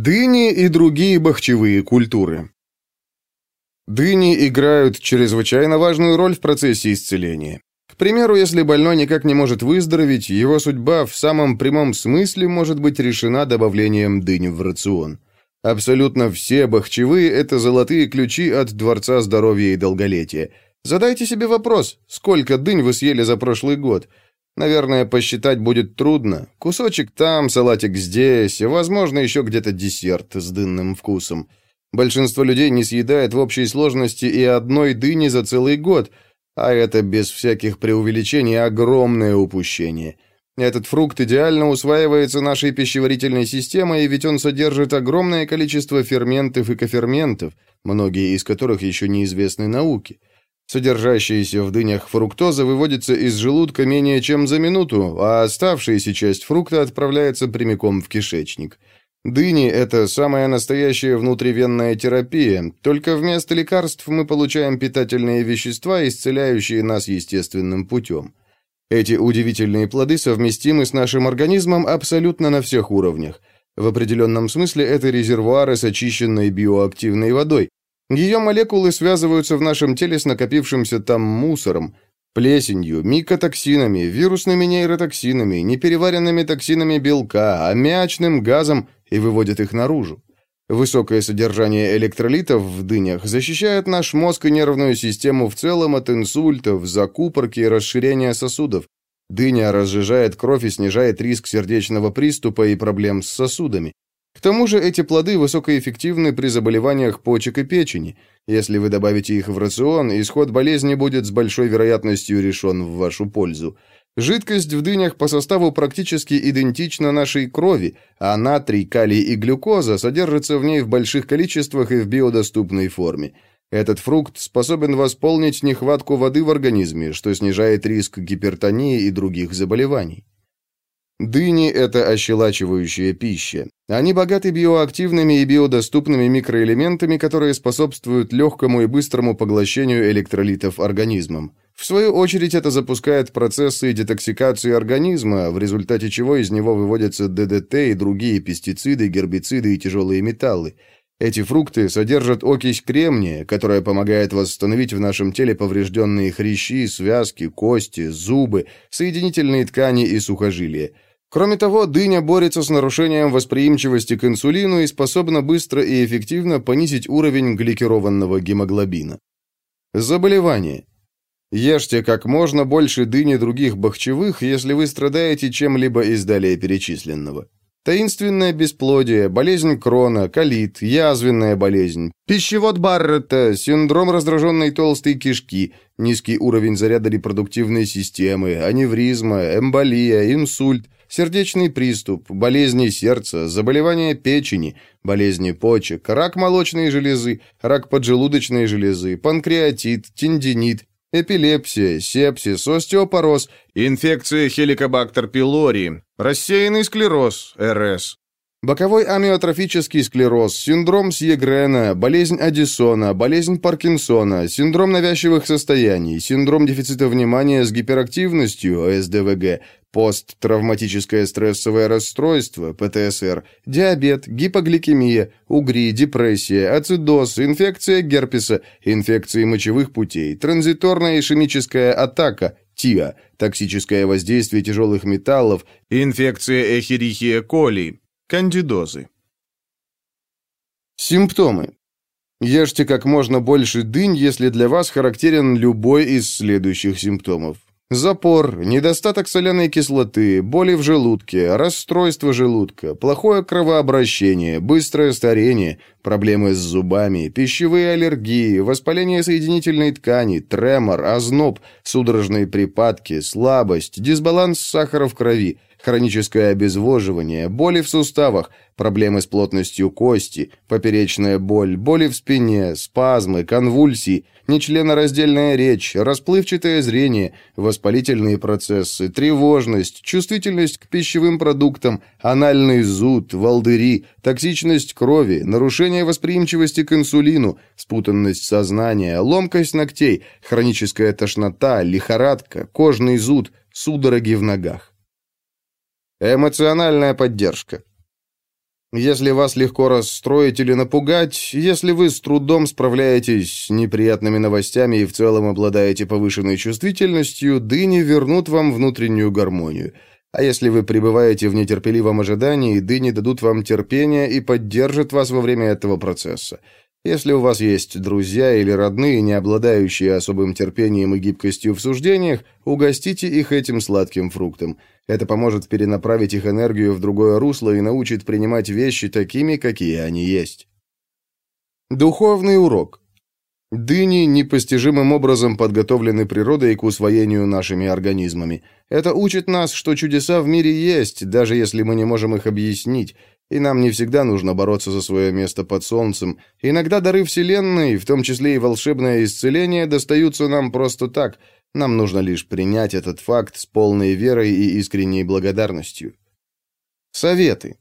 Дыни и другие бахчевые культуры. Дыни играют чрезвычайно важную роль в процессе исцеления. К примеру, если больной никак не может выздороветь, его судьба в самом прямом смысле может быть решена добавлением дынь в рацион. Абсолютно все бахчевые – это золотые ключи от Дворца здоровья и долголетия. Задайте себе вопрос, сколько дынь вы съели за прошлый год – Наверное, посчитать будет трудно. Кусочек там, салатик здесь, возможно, еще где-то десерт с дынным вкусом. Большинство людей не съедает в общей сложности и одной дыни за целый год, а это без всяких преувеличений огромное упущение. Этот фрукт идеально усваивается нашей пищеварительной системой, ведь он содержит огромное количество ферментов и коферментов, многие из которых еще неизвестны науке. Содержащаяся в дынях фруктоза выводится из желудка менее чем за минуту, а оставшаяся часть фрукта отправляется прямиком в кишечник. Дыни – это самая настоящая внутривенная терапия, только вместо лекарств мы получаем питательные вещества, исцеляющие нас естественным путем. Эти удивительные плоды совместимы с нашим организмом абсолютно на всех уровнях. В определенном смысле это резервуары с очищенной биоактивной водой, ее молекулы связываются в нашем теле с накопившимся там мусором, плесенью, микотоксинами, вирусными нейротоксинами, непереваренными токсинами белка, аммиачным газом и выводят их наружу. Высокое содержание электролитов в дынях защищает наш мозг и нервную систему в целом от инсультов, закупорки и расширения сосудов. Дыня разжижает кровь и снижает риск сердечного приступа и проблем с сосудами. К тому же эти плоды высокоэффективны при заболеваниях почек и печени. Если вы добавите их в рацион, исход болезни будет с большой вероятностью решен в вашу пользу. Жидкость в дынях по составу практически идентична нашей крови, а натрий, калий и глюкоза содержатся в ней в больших количествах и в биодоступной форме. Этот фрукт способен восполнить нехватку воды в организме, что снижает риск гипертонии и других заболеваний. Дыни – это ощелачивающая пища. Они богаты биоактивными и биодоступными микроэлементами, которые способствуют легкому и быстрому поглощению электролитов организмом. В свою очередь это запускает процессы детоксикации организма, в результате чего из него выводятся ДДТ и другие пестициды, гербициды и тяжелые металлы. Эти фрукты содержат окись кремния, которая помогает восстановить в нашем теле поврежденные хрящи, связки, кости, зубы, соединительные ткани и сухожилия – Кроме того, дыня борется с нарушением восприимчивости к инсулину и способна быстро и эффективно понизить уровень гликированного гемоглобина. Заболевания. Ешьте как можно больше дыни других бахчевых, если вы страдаете чем-либо из далее перечисленного. Таинственное бесплодие, болезнь крона, колит, язвенная болезнь, пищевод Баррета, синдром раздраженной толстой кишки, низкий уровень заряда репродуктивной системы, аневризма, эмболия, инсульт – сердечный приступ, болезни сердца, заболевания печени, болезни почек, рак молочной железы, рак поджелудочной железы, панкреатит, тендинит, эпилепсия, сепсис, остеопороз, инфекция хеликобактер пилори, рассеянный склероз, РС, Боковой амиотрофический склероз, синдром Сьегрена, болезнь Аддисона, болезнь Паркинсона, синдром навязчивых состояний, синдром дефицита внимания с гиперактивностью, СДВГ, посттравматическое стрессовое расстройство, ПТСР, диабет, гипогликемия, угри, депрессия, ацидоз, инфекция герпеса, инфекции мочевых путей, транзиторная ишемическая атака, ТИА, токсическое воздействие тяжелых металлов, инфекция эхерихия коли, Кандидозы. Симптомы. Ешьте как можно больше дынь, если для вас характерен любой из следующих симптомов. Запор, недостаток соляной кислоты, боли в желудке, расстройство желудка, плохое кровообращение, быстрое старение, проблемы с зубами, пищевые аллергии, воспаление соединительной ткани, тремор, озноб, судорожные припадки, слабость, дисбаланс сахара в крови, хроническое обезвоживание, боли в суставах, проблемы с плотностью кости, поперечная боль, боли в спине, спазмы, конвульсии, нечленораздельная речь, расплывчатое зрение, воспалительные процессы, тревожность, чувствительность к пищевым продуктам, анальный зуд, волдыри, токсичность крови, нарушение восприимчивости к инсулину, спутанность сознания, ломкость ногтей, хроническая тошнота, лихорадка, кожный зуд, судороги в ногах. Эмоциональная поддержка. Если вас легко расстроить или напугать, если вы с трудом справляетесь с неприятными новостями и в целом обладаете повышенной чувствительностью, дыни вернут вам внутреннюю гармонию. А если вы пребываете в нетерпеливом ожидании, дыни дадут вам терпение и поддержат вас во время этого процесса. Если у вас есть друзья или родные, не обладающие особым терпением и гибкостью в суждениях, угостите их этим сладким фруктом. Это поможет перенаправить их энергию в другое русло и научит принимать вещи такими, какие они есть. Духовный урок. Дыни непостижимым образом подготовлены природой к усвоению нашими организмами. Это учит нас, что чудеса в мире есть, даже если мы не можем их объяснить, и нам не всегда нужно бороться за свое место под солнцем. Иногда дары Вселенной, в том числе и волшебное исцеление, достаются нам просто так. Нам нужно лишь принять этот факт с полной верой и искренней благодарностью. Советы.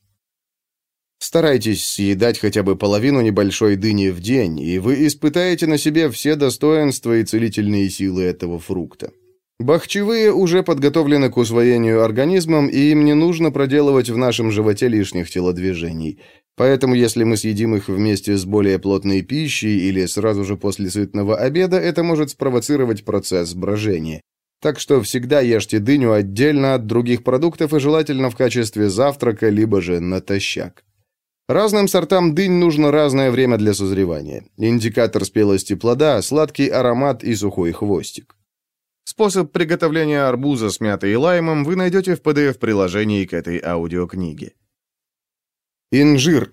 Старайтесь съедать хотя бы половину небольшой дыни в день, и вы испытаете на себе все достоинства и целительные силы этого фрукта. Бахчевые уже подготовлены к усвоению организмом, и им не нужно проделывать в нашем животе лишних телодвижений. Поэтому, если мы съедим их вместе с более плотной пищей или сразу же после сытного обеда, это может спровоцировать процесс брожения. Так что всегда ешьте дыню отдельно от других продуктов и желательно в качестве завтрака, либо же натощак. Разным сортам дынь нужно разное время для созревания. Индикатор спелости плода – сладкий аромат и сухой хвостик. Способ приготовления арбуза с мятой и лаймом вы найдете в PDF-приложении к этой аудиокниге. Инжир.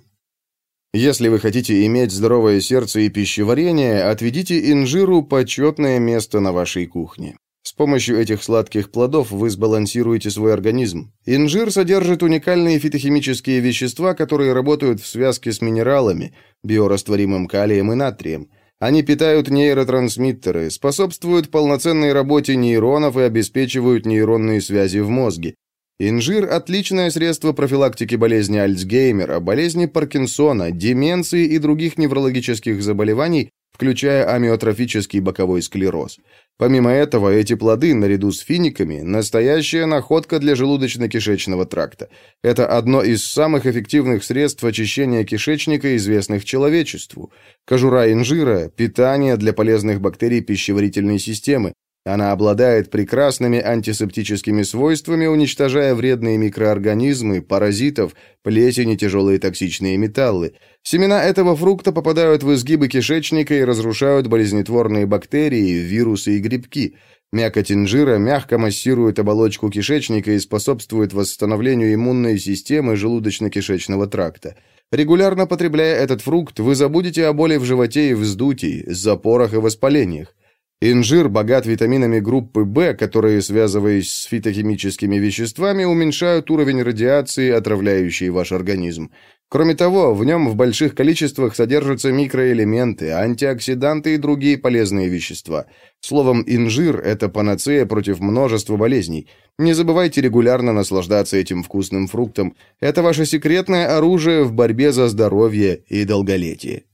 Если вы хотите иметь здоровое сердце и пищеварение, отведите инжиру почетное место на вашей кухне. С помощью этих сладких плодов вы сбалансируете свой организм. Инжир содержит уникальные фитохимические вещества, которые работают в связке с минералами, биорастворимым калием и натрием – они питают нейротрансмиттеры, способствуют полноценной работе нейронов и обеспечивают нейронные связи в мозге. Инжир – отличное средство профилактики болезни Альцгеймера, болезни Паркинсона, деменции и других неврологических заболеваний, включая амиотрофический боковой склероз. Помимо этого, эти плоды, наряду с финиками, настоящая находка для желудочно-кишечного тракта. Это одно из самых эффективных средств очищения кишечника, известных человечеству. Кожура инжира – питание для полезных бактерий пищеварительной системы, она обладает прекрасными антисептическими свойствами, уничтожая вредные микроорганизмы, паразитов, плесень и тяжелые токсичные металлы. Семена этого фрукта попадают в изгибы кишечника и разрушают болезнетворные бактерии, вирусы и грибки. Мякоть инжира мягко массирует оболочку кишечника и способствует восстановлению иммунной системы желудочно-кишечного тракта. Регулярно потребляя этот фрукт, вы забудете о боли в животе и вздутии, запорах и воспалениях. Инжир богат витаминами группы В, которые, связываясь с фитохимическими веществами, уменьшают уровень радиации, отравляющей ваш организм. Кроме того, в нем в больших количествах содержатся микроэлементы, антиоксиданты и другие полезные вещества. Словом, инжир – это панацея против множества болезней. Не забывайте регулярно наслаждаться этим вкусным фруктом. Это ваше секретное оружие в борьбе за здоровье и долголетие.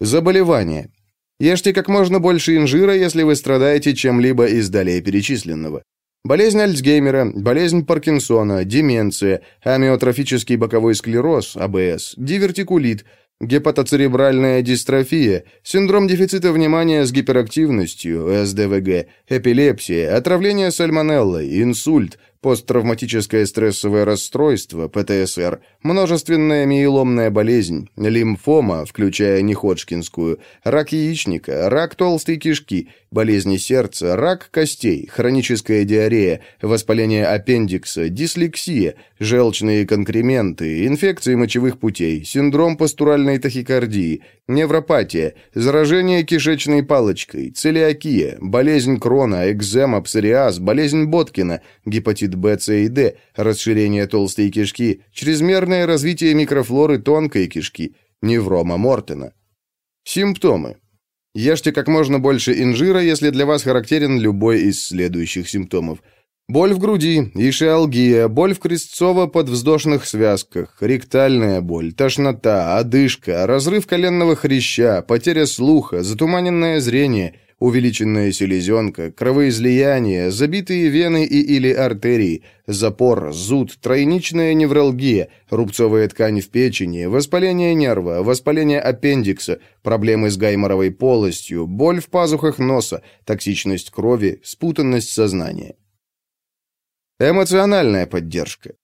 Заболевания. Ешьте как можно больше инжира, если вы страдаете чем-либо из далее перечисленного. Болезнь Альцгеймера, болезнь Паркинсона, деменция, амиотрофический боковой склероз, АБС, дивертикулит, гепатоцеребральная дистрофия, синдром дефицита внимания с гиперактивностью, СДВГ, эпилепсия, отравление сальмонеллой, инсульт, посттравматическое стрессовое расстройство, ПТСР, множественная миеломная болезнь, лимфома, включая неходжкинскую, рак яичника, рак толстой кишки, болезни сердца, рак костей, хроническая диарея, воспаление аппендикса, дислексия, желчные конкременты, инфекции мочевых путей, синдром постуральной тахикардии, невропатия, заражение кишечной палочкой, целиакия, болезнь Крона, экзема, псориаз, болезнь Боткина, гепатит Б, С и Д, расширение толстой кишки, чрезмерное развитие микрофлоры тонкой кишки, неврома Мортена. Симптомы. Ешьте как можно больше инжира, если для вас характерен любой из следующих симптомов. Боль в груди, ишиалгия, боль в крестцово-подвздошных связках, ректальная боль, тошнота, одышка, разрыв коленного хряща, потеря слуха, затуманенное зрение, увеличенная селезенка, кровоизлияние, забитые вены и или артерии, запор, зуд, тройничная невралгия, рубцовая ткань в печени, воспаление нерва, воспаление аппендикса, проблемы с гайморовой полостью, боль в пазухах носа, токсичность крови, спутанность сознания. Эмоциональная поддержка.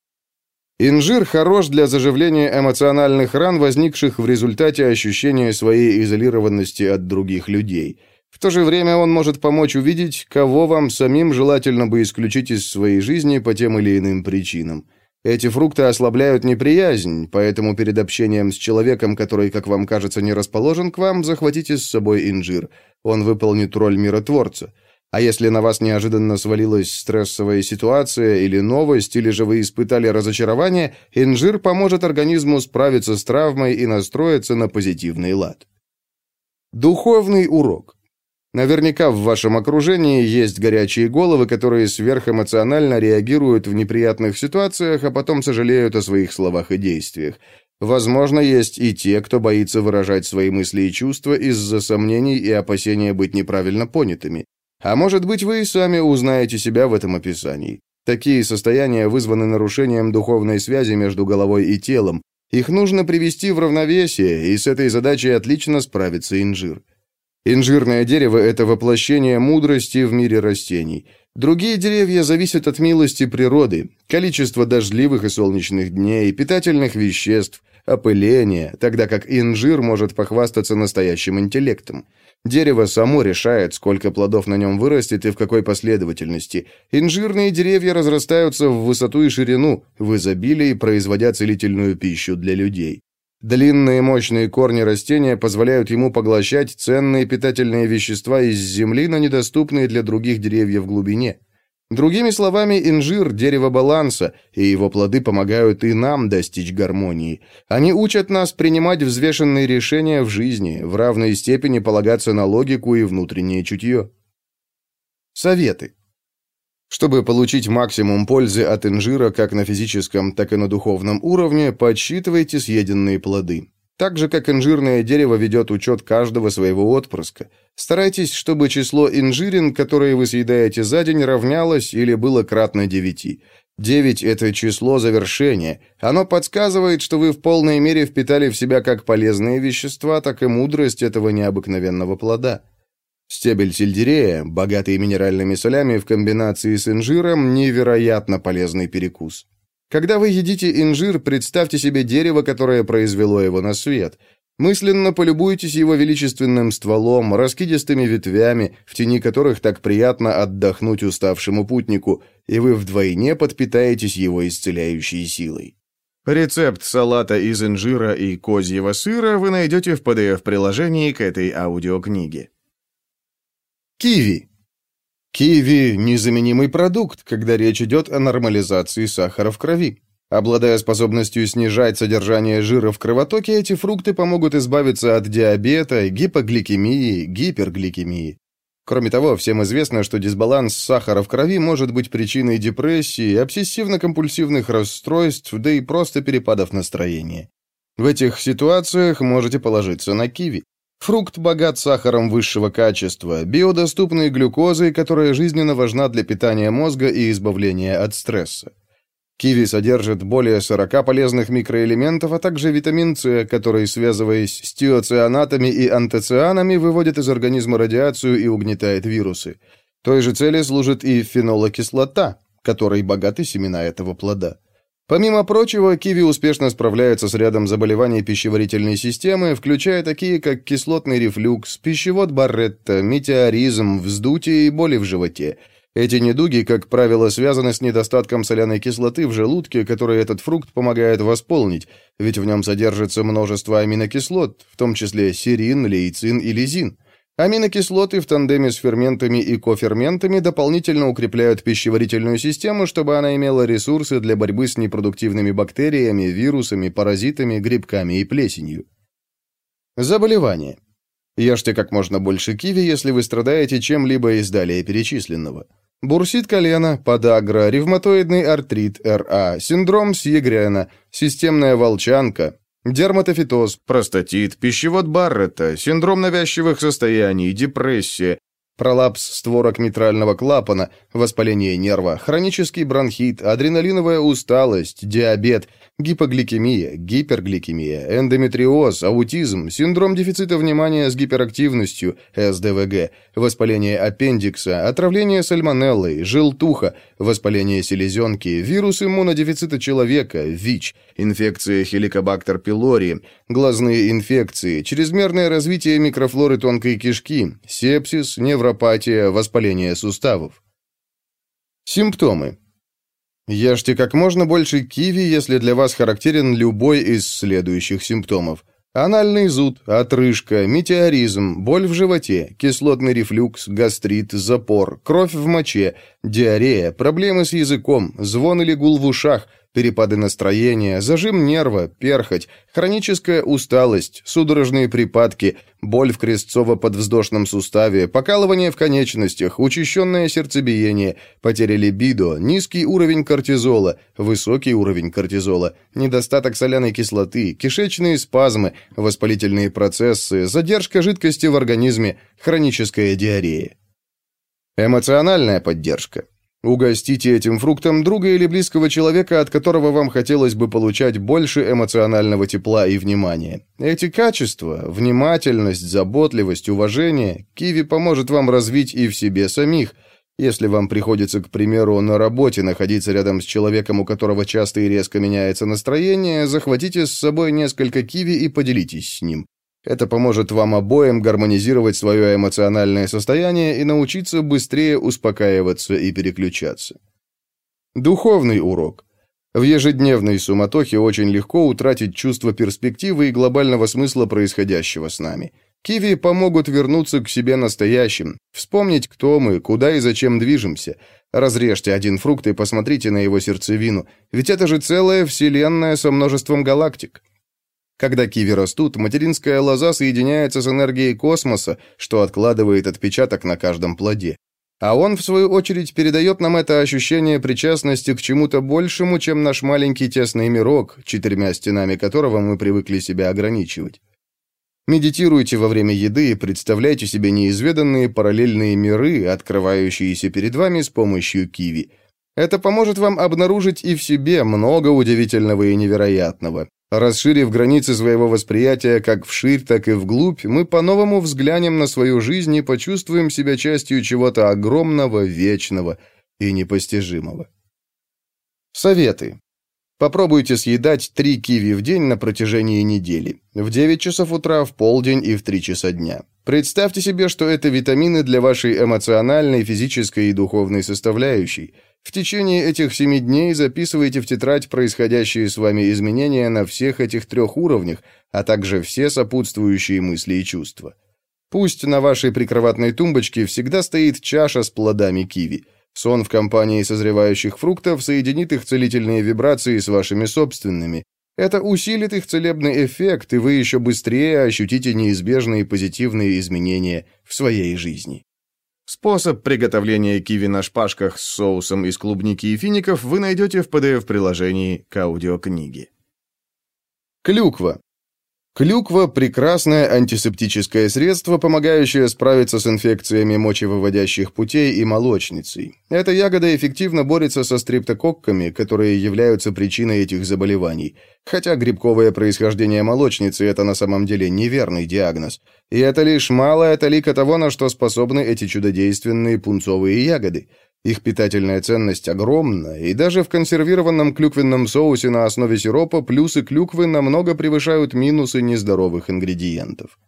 Инжир хорош для заживления эмоциональных ран, возникших в результате ощущения своей изолированности от других людей. В то же время он может помочь увидеть, кого вам самим желательно бы исключить из своей жизни по тем или иным причинам. Эти фрукты ослабляют неприязнь, поэтому перед общением с человеком, который, как вам кажется, не расположен к вам, захватите с собой инжир. Он выполнит роль миротворца. А если на вас неожиданно свалилась стрессовая ситуация или новость, или же вы испытали разочарование, инжир поможет организму справиться с травмой и настроиться на позитивный лад. Духовный урок. Наверняка в вашем окружении есть горячие головы, которые сверхэмоционально реагируют в неприятных ситуациях, а потом сожалеют о своих словах и действиях. Возможно, есть и те, кто боится выражать свои мысли и чувства из-за сомнений и опасения быть неправильно понятыми. А может быть, вы и сами узнаете себя в этом описании. Такие состояния вызваны нарушением духовной связи между головой и телом. Их нужно привести в равновесие, и с этой задачей отлично справится инжир. Инжирное дерево – это воплощение мудрости в мире растений. Другие деревья зависят от милости природы, количества дождливых и солнечных дней, питательных веществ, опыления, тогда как инжир может похвастаться настоящим интеллектом. Дерево само решает, сколько плодов на нем вырастет и в какой последовательности. Инжирные деревья разрастаются в высоту и ширину, в изобилии, производя целительную пищу для людей. Длинные мощные корни растения позволяют ему поглощать ценные питательные вещества из земли на недоступные для других деревьев в глубине. Другими словами, инжир – дерево баланса, и его плоды помогают и нам достичь гармонии. Они учат нас принимать взвешенные решения в жизни, в равной степени полагаться на логику и внутреннее чутье. Советы. Чтобы получить максимум пользы от инжира как на физическом, так и на духовном уровне, подсчитывайте съеденные плоды. Так же, как инжирное дерево ведет учет каждого своего отпрыска. Старайтесь, чтобы число инжирин, которые вы съедаете за день, равнялось или было кратно девяти. Девять – это число завершения. Оно подсказывает, что вы в полной мере впитали в себя как полезные вещества, так и мудрость этого необыкновенного плода. Стебель сельдерея, богатый минеральными солями в комбинации с инжиром, невероятно полезный перекус. Когда вы едите инжир, представьте себе дерево, которое произвело его на свет. Мысленно полюбуйтесь его величественным стволом, раскидистыми ветвями, в тени которых так приятно отдохнуть уставшему путнику, и вы вдвойне подпитаетесь его исцеляющей силой. Рецепт салата из инжира и козьего сыра вы найдете в PDF-приложении к этой аудиокниге. Киви. Киви – незаменимый продукт, когда речь идет о нормализации сахара в крови. Обладая способностью снижать содержание жира в кровотоке, эти фрукты помогут избавиться от диабета, гипогликемии, гипергликемии. Кроме того, всем известно, что дисбаланс сахара в крови может быть причиной депрессии, обсессивно-компульсивных расстройств, да и просто перепадов настроения. В этих ситуациях можете положиться на киви. Фрукт богат сахаром высшего качества, биодоступной глюкозой, которая жизненно важна для питания мозга и избавления от стресса. Киви содержит более 40 полезных микроэлементов, а также витамин С, который, связываясь с тиоцианатами и антоцианами, выводит из организма радиацию и угнетает вирусы. Той же цели служит и фенолокислота, которой богаты семена этого плода. Помимо прочего, киви успешно справляется с рядом заболеваний пищеварительной системы, включая такие, как кислотный рефлюкс, пищевод Барретта, метеоризм, вздутие и боли в животе. Эти недуги, как правило, связаны с недостатком соляной кислоты в желудке, который этот фрукт помогает восполнить, ведь в нем содержится множество аминокислот, в том числе серин, лейцин и лизин. Аминокислоты в тандеме с ферментами и коферментами дополнительно укрепляют пищеварительную систему, чтобы она имела ресурсы для борьбы с непродуктивными бактериями, вирусами, паразитами, грибками и плесенью. Заболевания. Ешьте как можно больше киви, если вы страдаете чем-либо из далее перечисленного. Бурсит колена, подагра, ревматоидный артрит, РА, синдром Сьегрена, системная волчанка, Дерматофитоз, простатит, пищевод Баррета, синдром навязчивых состояний, депрессия, пролапс створок митрального клапана, воспаление нерва, хронический бронхит, адреналиновая усталость, диабет, гипогликемия, гипергликемия, эндометриоз, аутизм, синдром дефицита внимания с гиперактивностью, СДВГ, воспаление аппендикса, отравление сальмонеллой, желтуха, воспаление селезенки, вирус иммунодефицита человека, ВИЧ, инфекция хеликобактер пилори, глазные инфекции, чрезмерное развитие микрофлоры тонкой кишки, сепсис, невропатия, воспаление суставов. Симптомы. Ешьте как можно больше киви, если для вас характерен любой из следующих симптомов. Анальный зуд, отрыжка, метеоризм, боль в животе, кислотный рефлюкс, гастрит, запор, кровь в моче, диарея, проблемы с языком, звон или гул в ушах – перепады настроения, зажим нерва, перхоть, хроническая усталость, судорожные припадки, боль в крестцово-подвздошном суставе, покалывание в конечностях, учащенное сердцебиение, потеря либидо, низкий уровень кортизола, высокий уровень кортизола, недостаток соляной кислоты, кишечные спазмы, воспалительные процессы, задержка жидкости в организме, хроническая диарея. Эмоциональная поддержка. Угостите этим фруктом друга или близкого человека, от которого вам хотелось бы получать больше эмоционального тепла и внимания. Эти качества – внимательность, заботливость, уважение – киви поможет вам развить и в себе самих. Если вам приходится, к примеру, на работе находиться рядом с человеком, у которого часто и резко меняется настроение, захватите с собой несколько киви и поделитесь с ним. Это поможет вам обоим гармонизировать свое эмоциональное состояние и научиться быстрее успокаиваться и переключаться. Духовный урок. В ежедневной суматохе очень легко утратить чувство перспективы и глобального смысла происходящего с нами. Киви помогут вернуться к себе настоящим, вспомнить, кто мы, куда и зачем движемся. Разрежьте один фрукт и посмотрите на его сердцевину, ведь это же целая вселенная со множеством галактик. Когда киви растут, материнская лоза соединяется с энергией космоса, что откладывает отпечаток на каждом плоде. А он, в свою очередь, передает нам это ощущение причастности к чему-то большему, чем наш маленький тесный мирок, четырьмя стенами которого мы привыкли себя ограничивать. Медитируйте во время еды и представляйте себе неизведанные параллельные миры, открывающиеся перед вами с помощью киви. Это поможет вам обнаружить и в себе много удивительного и невероятного. Расширив границы своего восприятия как вширь, так и вглубь, мы по-новому взглянем на свою жизнь и почувствуем себя частью чего-то огромного, вечного и непостижимого. Советы. Попробуйте съедать 3 киви в день на протяжении недели. В 9 часов утра, в полдень и в 3 часа дня. Представьте себе, что это витамины для вашей эмоциональной, физической и духовной составляющей – в течение этих семи дней записывайте в тетрадь происходящие с вами изменения на всех этих трех уровнях, а также все сопутствующие мысли и чувства. Пусть на вашей прикроватной тумбочке всегда стоит чаша с плодами киви. Сон в компании созревающих фруктов соединит их целительные вибрации с вашими собственными. Это усилит их целебный эффект, и вы еще быстрее ощутите неизбежные позитивные изменения в своей жизни. Способ приготовления киви на шпажках с соусом из клубники и фиников вы найдете в PDF-приложении к аудиокниге. Клюква. Клюква – прекрасное антисептическое средство, помогающее справиться с инфекциями мочевыводящих путей и молочницей. Эта ягода эффективно борется со стрептококками, которые являются причиной этих заболеваний. Хотя грибковое происхождение молочницы – это на самом деле неверный диагноз. И это лишь малая талика того, на что способны эти чудодейственные пунцовые ягоды – их питательная ценность огромна, и даже в консервированном клюквенном соусе на основе сиропа плюсы клюквы намного превышают минусы нездоровых ингредиентов.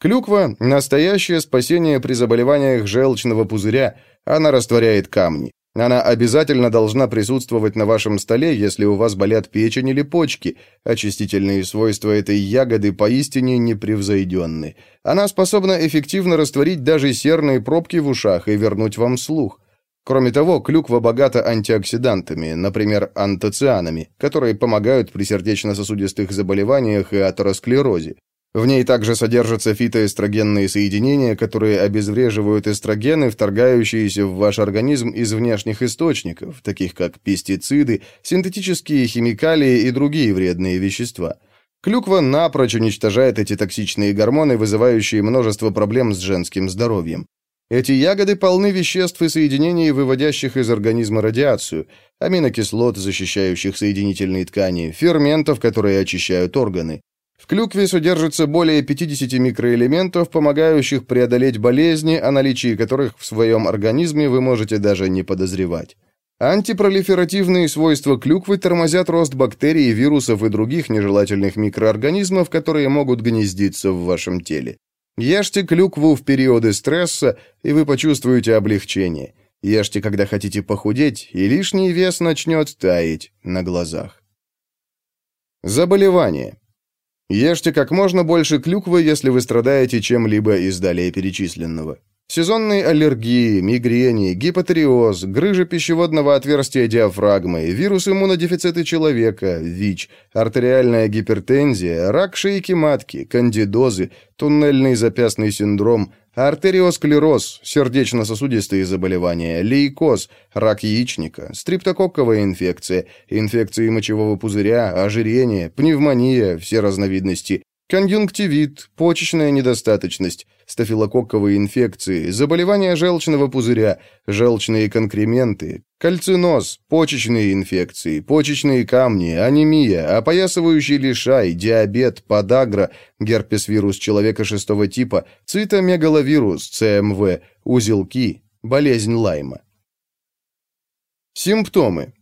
Клюква – настоящее спасение при заболеваниях желчного пузыря, она растворяет камни. Она обязательно должна присутствовать на вашем столе, если у вас болят печень или почки. Очистительные свойства этой ягоды поистине непревзойденны. Она способна эффективно растворить даже серные пробки в ушах и вернуть вам слух. Кроме того, клюква богата антиоксидантами, например, антоцианами, которые помогают при сердечно-сосудистых заболеваниях и атеросклерозе. В ней также содержатся фитоэстрогенные соединения, которые обезвреживают эстрогены, вторгающиеся в ваш организм из внешних источников, таких как пестициды, синтетические химикалии и другие вредные вещества. Клюква напрочь уничтожает эти токсичные гормоны, вызывающие множество проблем с женским здоровьем. Эти ягоды полны веществ и соединений, выводящих из организма радиацию, аминокислот, защищающих соединительные ткани, ферментов, которые очищают органы. В клюкве содержится более 50 микроэлементов, помогающих преодолеть болезни, о наличии которых в своем организме вы можете даже не подозревать. Антипролиферативные свойства клюквы тормозят рост бактерий, вирусов и других нежелательных микроорганизмов, которые могут гнездиться в вашем теле. Ешьте клюкву в периоды стресса, и вы почувствуете облегчение. Ешьте, когда хотите похудеть, и лишний вес начнет таять на глазах. Заболевания. Ешьте как можно больше клюквы, если вы страдаете чем-либо из далее перечисленного. Сезонные аллергии, мигрени, гипотериоз, грыжа пищеводного отверстия диафрагмы, вирус иммунодефицита человека, ВИЧ, артериальная гипертензия, рак шейки матки, кандидозы, туннельный запястный синдром, артериосклероз, сердечно-сосудистые заболевания, лейкоз, рак яичника, стриптококковая инфекция, инфекции мочевого пузыря, ожирение, пневмония, все разновидности, конъюнктивит, почечная недостаточность, стафилококковые инфекции, заболевания желчного пузыря, желчные конкременты, кальциноз, почечные инфекции, почечные камни, анемия, опоясывающий лишай, диабет, подагра, герпес-вирус человека шестого типа, цитомегаловирус, ЦМВ, узелки, болезнь Лайма. Симптомы.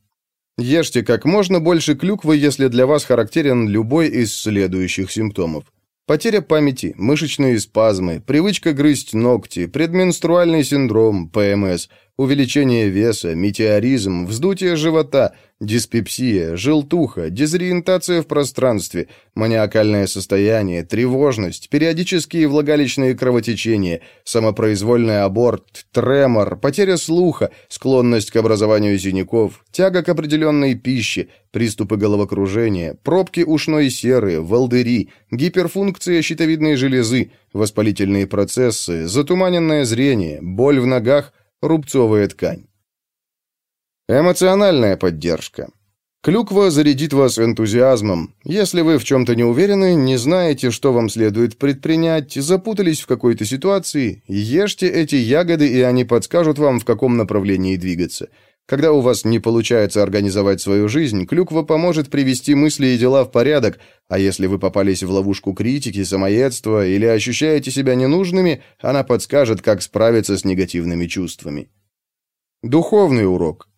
Ешьте как можно больше клюквы, если для вас характерен любой из следующих симптомов. Потеря памяти, мышечные спазмы, привычка грызть ногти, предменструальный синдром, ПМС, увеличение веса, метеоризм, вздутие живота, диспепсия, желтуха, дезориентация в пространстве, маниакальное состояние, тревожность, периодические влагалищные кровотечения, самопроизвольный аборт, тремор, потеря слуха, склонность к образованию синяков, тяга к определенной пище, приступы головокружения, пробки ушной серы, волдыри, гиперфункция щитовидной железы, воспалительные процессы, затуманенное зрение, боль в ногах, рубцовая ткань. Эмоциональная поддержка. Клюква зарядит вас энтузиазмом. Если вы в чем-то не уверены, не знаете, что вам следует предпринять, запутались в какой-то ситуации, ешьте эти ягоды, и они подскажут вам, в каком направлении двигаться. Когда у вас не получается организовать свою жизнь, клюква поможет привести мысли и дела в порядок, а если вы попались в ловушку критики, самоедства или ощущаете себя ненужными, она подскажет, как справиться с негативными чувствами. Духовный урок.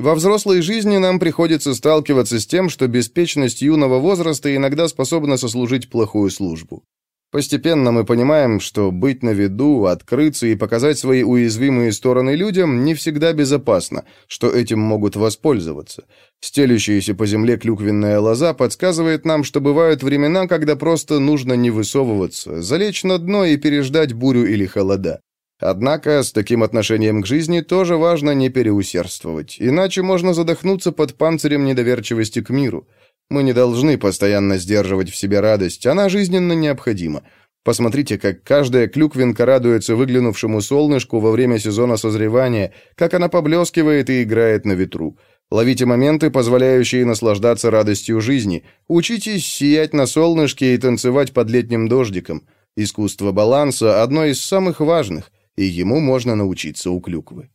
Во взрослой жизни нам приходится сталкиваться с тем, что беспечность юного возраста иногда способна сослужить плохую службу. Постепенно мы понимаем, что быть на виду, открыться и показать свои уязвимые стороны людям не всегда безопасно, что этим могут воспользоваться. Стелющаяся по земле клюквенная лоза подсказывает нам, что бывают времена, когда просто нужно не высовываться, залечь на дно и переждать бурю или холода. Однако с таким отношением к жизни тоже важно не переусердствовать, иначе можно задохнуться под панцирем недоверчивости к миру. Мы не должны постоянно сдерживать в себе радость, она жизненно необходима. Посмотрите, как каждая клюквинка радуется выглянувшему солнышку во время сезона созревания, как она поблескивает и играет на ветру. Ловите моменты, позволяющие наслаждаться радостью жизни. Учитесь сиять на солнышке и танцевать под летним дождиком. Искусство баланса – одно из самых важных, и ему можно научиться у клюквы.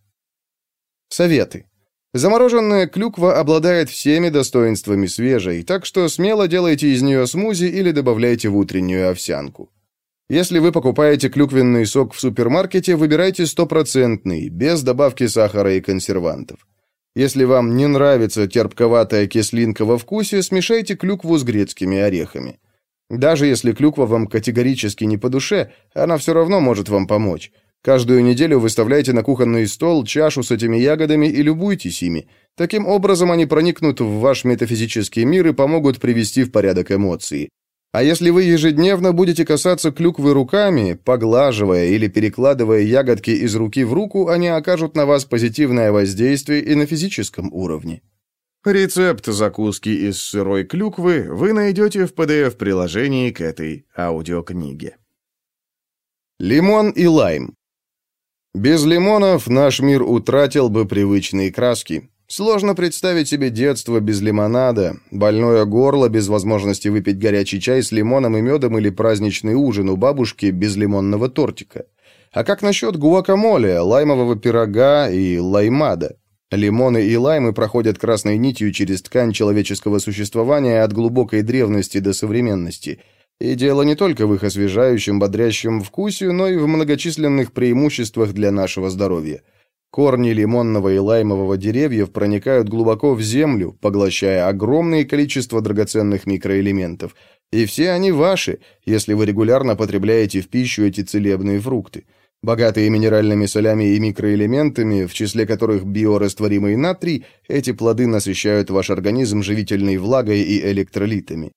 Советы. Замороженная клюква обладает всеми достоинствами свежей, так что смело делайте из нее смузи или добавляйте в утреннюю овсянку. Если вы покупаете клюквенный сок в супермаркете, выбирайте стопроцентный, без добавки сахара и консервантов. Если вам не нравится терпковатая кислинка во вкусе, смешайте клюкву с грецкими орехами. Даже если клюква вам категорически не по душе, она все равно может вам помочь. Каждую неделю выставляйте на кухонный стол чашу с этими ягодами и любуйтесь ими. Таким образом они проникнут в ваш метафизический мир и помогут привести в порядок эмоции. А если вы ежедневно будете касаться клюквы руками, поглаживая или перекладывая ягодки из руки в руку, они окажут на вас позитивное воздействие и на физическом уровне. Рецепт закуски из сырой клюквы вы найдете в PDF-приложении к этой аудиокниге. Лимон и лайм. Без лимонов наш мир утратил бы привычные краски. Сложно представить себе детство без лимонада, больное горло без возможности выпить горячий чай с лимоном и медом или праздничный ужин у бабушки без лимонного тортика. А как насчет гуакамоле, лаймового пирога и лаймада? Лимоны и лаймы проходят красной нитью через ткань человеческого существования от глубокой древности до современности. И дело не только в их освежающем, бодрящем вкусе, но и в многочисленных преимуществах для нашего здоровья. Корни лимонного и лаймового деревьев проникают глубоко в землю, поглощая огромное количество драгоценных микроэлементов. И все они ваши, если вы регулярно потребляете в пищу эти целебные фрукты. Богатые минеральными солями и микроэлементами, в числе которых биорастворимый натрий, эти плоды насыщают ваш организм живительной влагой и электролитами.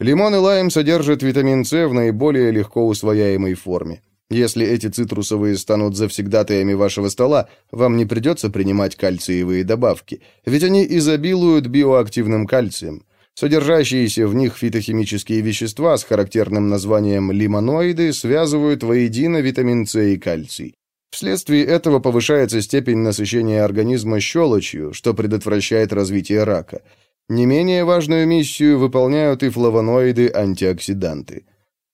Лимон и лайм содержат витамин С в наиболее легко усвояемой форме. Если эти цитрусовые станут завсегдатаями вашего стола, вам не придется принимать кальциевые добавки, ведь они изобилуют биоактивным кальцием. Содержащиеся в них фитохимические вещества с характерным названием лимоноиды связывают воедино витамин С и кальций. Вследствие этого повышается степень насыщения организма щелочью, что предотвращает развитие рака. Не менее важную миссию выполняют и флавоноиды-антиоксиданты.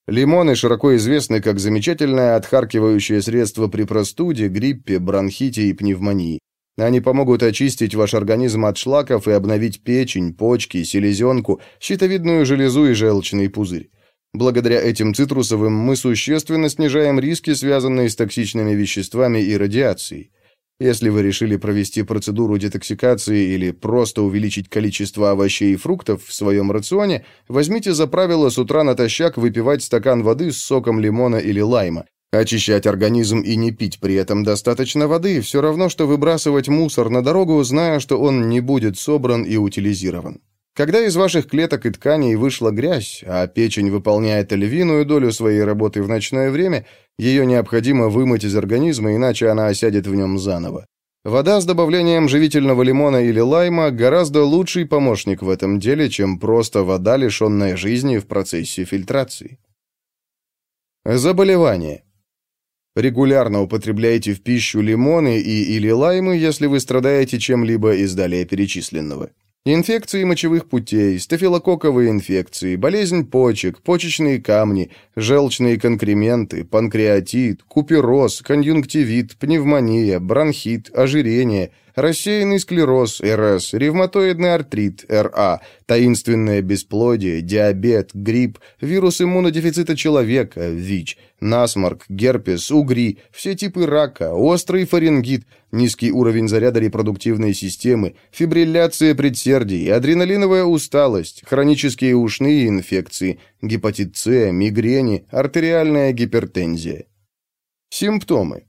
Лимоны широко известны как замечательное отхаркивающее средство при простуде, гриппе, бронхите и пневмонии. Они помогут очистить ваш организм от шлаков и обновить печень, почки, селезенку, щитовидную железу и желчный пузырь. Благодаря этим цитрусовым мы существенно снижаем риски, связанные с токсичными веществами и радиацией. Если вы решили провести процедуру детоксикации или просто увеличить количество овощей и фруктов в своем рационе, возьмите за правило с утра натощак выпивать стакан воды с соком лимона или лайма. Очищать организм и не пить при этом достаточно воды – все равно, что выбрасывать мусор на дорогу, зная, что он не будет собран и утилизирован. Когда из ваших клеток и тканей вышла грязь, а печень выполняет львиную долю своей работы в ночное время, ее необходимо вымыть из организма, иначе она осядет в нем заново. Вода с добавлением живительного лимона или лайма гораздо лучший помощник в этом деле, чем просто вода, лишенная жизни в процессе фильтрации. Заболевания. Регулярно употребляйте в пищу лимоны и или лаймы, если вы страдаете чем-либо из далее перечисленного. Инфекции мочевых путей, стафилококковые инфекции, болезнь почек, почечные камни, желчные конкременты, панкреатит, купероз, конъюнктивит, пневмония, бронхит, ожирение – рассеянный склероз, РС, ревматоидный артрит, РА, таинственное бесплодие, диабет, грипп, вирус иммунодефицита человека, ВИЧ, насморк, герпес, угри, все типы рака, острый фарингит, низкий уровень заряда репродуктивной системы, фибрилляция предсердий, адреналиновая усталость, хронические ушные инфекции, гепатит С, мигрени, артериальная гипертензия. Симптомы.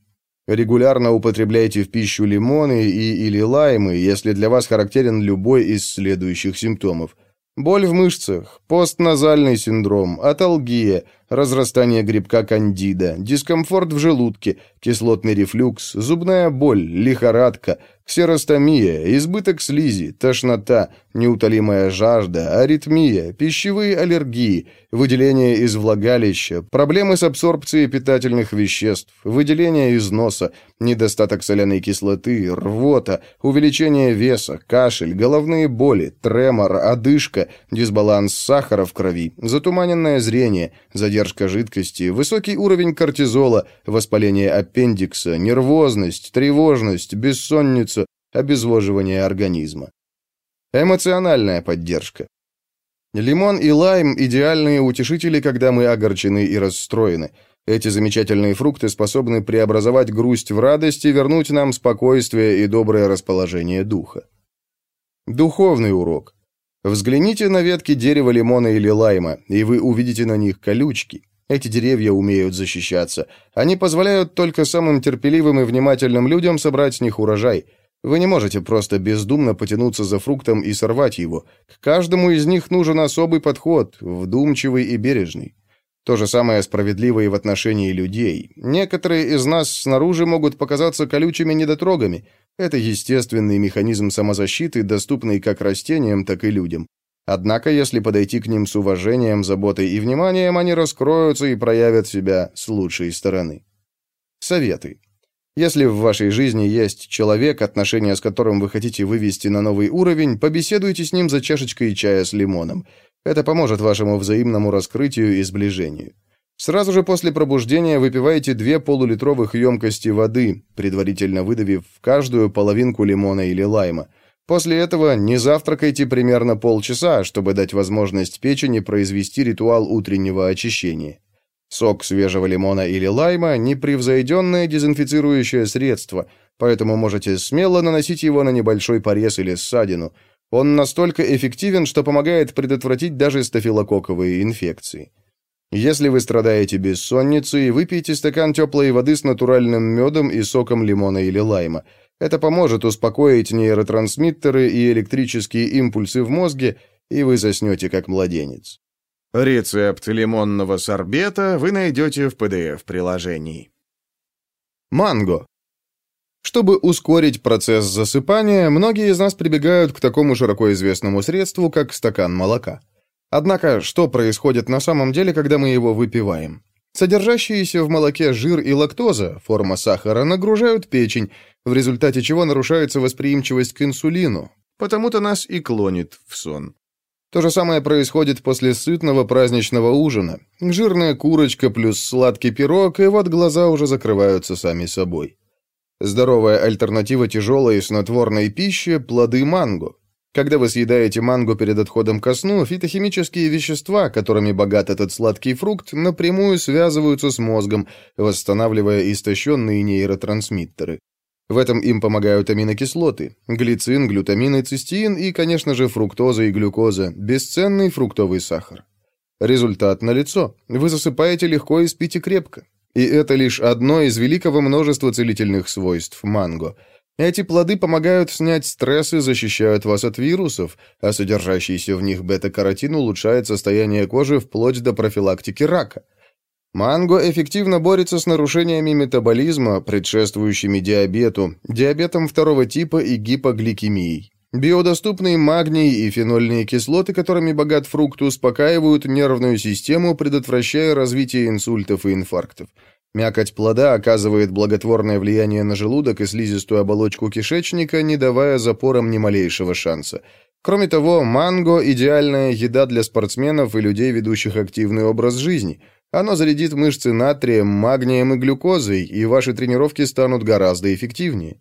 Регулярно употребляйте в пищу лимоны и или лаймы, если для вас характерен любой из следующих симптомов. Боль в мышцах, постназальный синдром, аталгия, разрастание грибка кандида, дискомфорт в желудке, кислотный рефлюкс, зубная боль, лихорадка, ксеростомия, избыток слизи, тошнота, неутолимая жажда, аритмия, пищевые аллергии, выделение из влагалища, проблемы с абсорбцией питательных веществ, выделение из носа, недостаток соляной кислоты, рвота, увеличение веса, кашель, головные боли, тремор, одышка, дисбаланс сахара в крови, затуманенное зрение, задержка задержка жидкости, высокий уровень кортизола, воспаление аппендикса, нервозность, тревожность, бессонница, обезвоживание организма. Эмоциональная поддержка. Лимон и лайм – идеальные утешители, когда мы огорчены и расстроены. Эти замечательные фрукты способны преобразовать грусть в радость и вернуть нам спокойствие и доброе расположение духа. Духовный урок. Взгляните на ветки дерева лимона или лайма, и вы увидите на них колючки. Эти деревья умеют защищаться. Они позволяют только самым терпеливым и внимательным людям собрать с них урожай. Вы не можете просто бездумно потянуться за фруктом и сорвать его. К каждому из них нужен особый подход, вдумчивый и бережный. То же самое справедливо и в отношении людей. Некоторые из нас снаружи могут показаться колючими недотрогами. Это естественный механизм самозащиты, доступный как растениям, так и людям. Однако, если подойти к ним с уважением, заботой и вниманием, они раскроются и проявят себя с лучшей стороны. Советы. Если в вашей жизни есть человек, отношения с которым вы хотите вывести на новый уровень, побеседуйте с ним за чашечкой чая с лимоном. Это поможет вашему взаимному раскрытию и сближению. Сразу же после пробуждения выпивайте две полулитровых емкости воды, предварительно выдавив в каждую половинку лимона или лайма. После этого не завтракайте примерно полчаса, чтобы дать возможность печени произвести ритуал утреннего очищения. Сок свежего лимона или лайма – непревзойденное дезинфицирующее средство, поэтому можете смело наносить его на небольшой порез или ссадину. Он настолько эффективен, что помогает предотвратить даже стафилококковые инфекции. Если вы страдаете бессонницей, выпейте стакан теплой воды с натуральным медом и соком лимона или лайма. Это поможет успокоить нейротрансмиттеры и электрические импульсы в мозге, и вы заснете как младенец. Рецепт лимонного сорбета вы найдете в PDF-приложении. Манго. Чтобы ускорить процесс засыпания, многие из нас прибегают к такому широко известному средству, как стакан молока. Однако, что происходит на самом деле, когда мы его выпиваем? Содержащиеся в молоке жир и лактоза, форма сахара, нагружают печень, в результате чего нарушается восприимчивость к инсулину, потому-то нас и клонит в сон. То же самое происходит после сытного праздничного ужина. Жирная курочка плюс сладкий пирог, и вот глаза уже закрываются сами собой. Здоровая альтернатива тяжелой и снотворной пище – плоды манго. Когда вы съедаете манго перед отходом ко сну, фитохимические вещества, которыми богат этот сладкий фрукт, напрямую связываются с мозгом, восстанавливая истощенные нейротрансмиттеры. В этом им помогают аминокислоты – глицин, глютамин и цистеин и, конечно же, фруктоза и глюкоза – бесценный фруктовый сахар. Результат налицо. Вы засыпаете легко и спите крепко. И это лишь одно из великого множества целительных свойств манго – эти плоды помогают снять стресс и защищают вас от вирусов, а содержащийся в них бета-каротин улучшает состояние кожи вплоть до профилактики рака. Манго эффективно борется с нарушениями метаболизма, предшествующими диабету, диабетом второго типа и гипогликемией. Биодоступные магний и фенольные кислоты, которыми богат фрукт, успокаивают нервную систему, предотвращая развитие инсультов и инфарктов. Мякоть плода оказывает благотворное влияние на желудок и слизистую оболочку кишечника, не давая запорам ни малейшего шанса. Кроме того, манго – идеальная еда для спортсменов и людей, ведущих активный образ жизни. Оно зарядит мышцы натрием, магнием и глюкозой, и ваши тренировки станут гораздо эффективнее.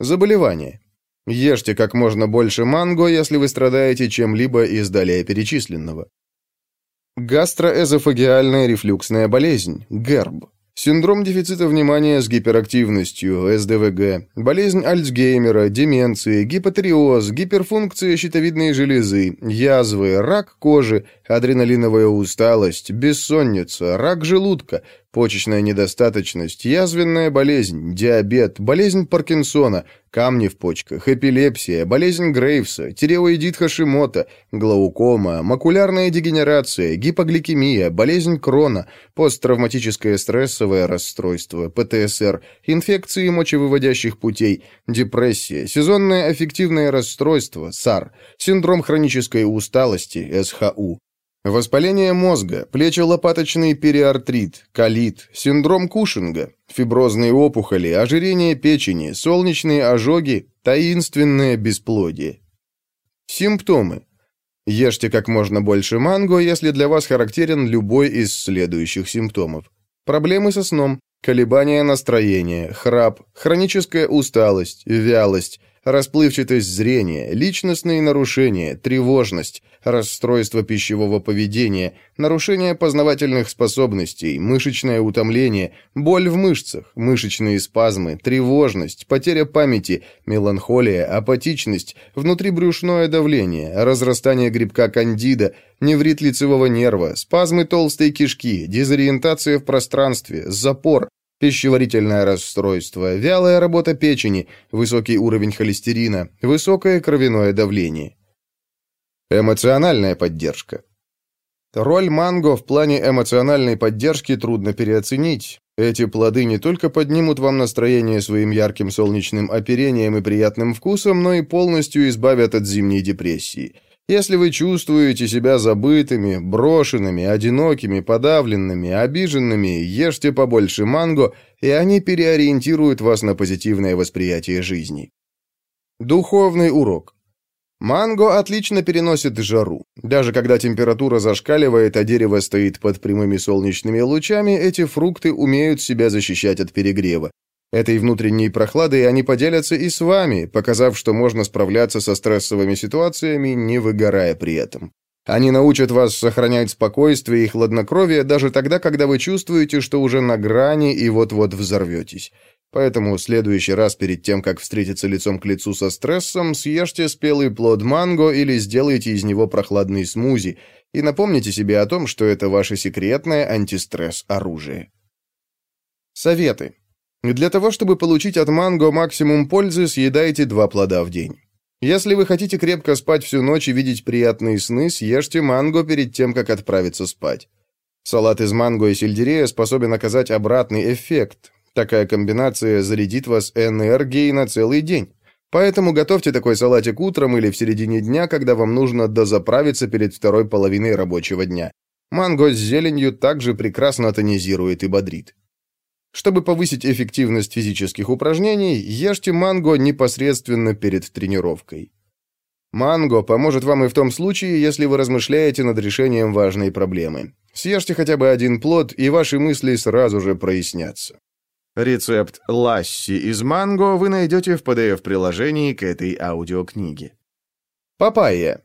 Заболевания. Ешьте как можно больше манго, если вы страдаете чем-либо из далее перечисленного. Гастроэзофагиальная рефлюксная болезнь, ГЭРБ. Синдром дефицита внимания с гиперактивностью, СДВГ, болезнь Альцгеймера, деменции, гипотериоз, гиперфункция щитовидной железы, язвы, рак кожи, адреналиновая усталость, бессонница, рак желудка, почечная недостаточность, язвенная болезнь, диабет, болезнь Паркинсона, камни в почках, эпилепсия, болезнь Грейвса, тиреоидит Хашимота, глаукома, макулярная дегенерация, гипогликемия, болезнь Крона, посттравматическое стрессовое расстройство, ПТСР, инфекции мочевыводящих путей, депрессия, сезонное аффективное расстройство, САР, синдром хронической усталости, СХУ, Воспаление мозга, плечо-лопаточный периартрит, колит, синдром Кушинга, фиброзные опухоли, ожирение печени, солнечные ожоги, таинственное бесплодие. Симптомы. Ешьте как можно больше манго, если для вас характерен любой из следующих симптомов. Проблемы со сном, колебания настроения, храп, хроническая усталость, вялость, расплывчатость зрения, личностные нарушения, тревожность, расстройство пищевого поведения, нарушение познавательных способностей, мышечное утомление, боль в мышцах, мышечные спазмы, тревожность, потеря памяти, меланхолия, апатичность, внутрибрюшное давление, разрастание грибка кандида, неврит лицевого нерва, спазмы толстой кишки, дезориентация в пространстве, запор, пищеварительное расстройство, вялая работа печени, высокий уровень холестерина, высокое кровяное давление. Эмоциональная поддержка. Роль манго в плане эмоциональной поддержки трудно переоценить. Эти плоды не только поднимут вам настроение своим ярким солнечным оперением и приятным вкусом, но и полностью избавят от зимней депрессии. Если вы чувствуете себя забытыми, брошенными, одинокими, подавленными, обиженными, ешьте побольше манго, и они переориентируют вас на позитивное восприятие жизни. Духовный урок. Манго отлично переносит жару. Даже когда температура зашкаливает, а дерево стоит под прямыми солнечными лучами, эти фрукты умеют себя защищать от перегрева. Этой внутренней прохладой они поделятся и с вами, показав, что можно справляться со стрессовыми ситуациями, не выгорая при этом. Они научат вас сохранять спокойствие и хладнокровие даже тогда, когда вы чувствуете, что уже на грани и вот-вот взорветесь. Поэтому в следующий раз перед тем, как встретиться лицом к лицу со стрессом, съешьте спелый плод манго или сделайте из него прохладный смузи и напомните себе о том, что это ваше секретное антистресс-оружие. Советы. Для того, чтобы получить от манго максимум пользы, съедайте два плода в день. Если вы хотите крепко спать всю ночь и видеть приятные сны, съешьте манго перед тем, как отправиться спать. Салат из манго и сельдерея способен оказать обратный эффект. Такая комбинация зарядит вас энергией на целый день. Поэтому готовьте такой салатик утром или в середине дня, когда вам нужно дозаправиться перед второй половиной рабочего дня. Манго с зеленью также прекрасно тонизирует и бодрит. Чтобы повысить эффективность физических упражнений, ешьте манго непосредственно перед тренировкой. Манго поможет вам и в том случае, если вы размышляете над решением важной проблемы. Съешьте хотя бы один плод, и ваши мысли сразу же прояснятся. Рецепт ласси из манго вы найдете в PDF-приложении к этой аудиокниге. Папайя.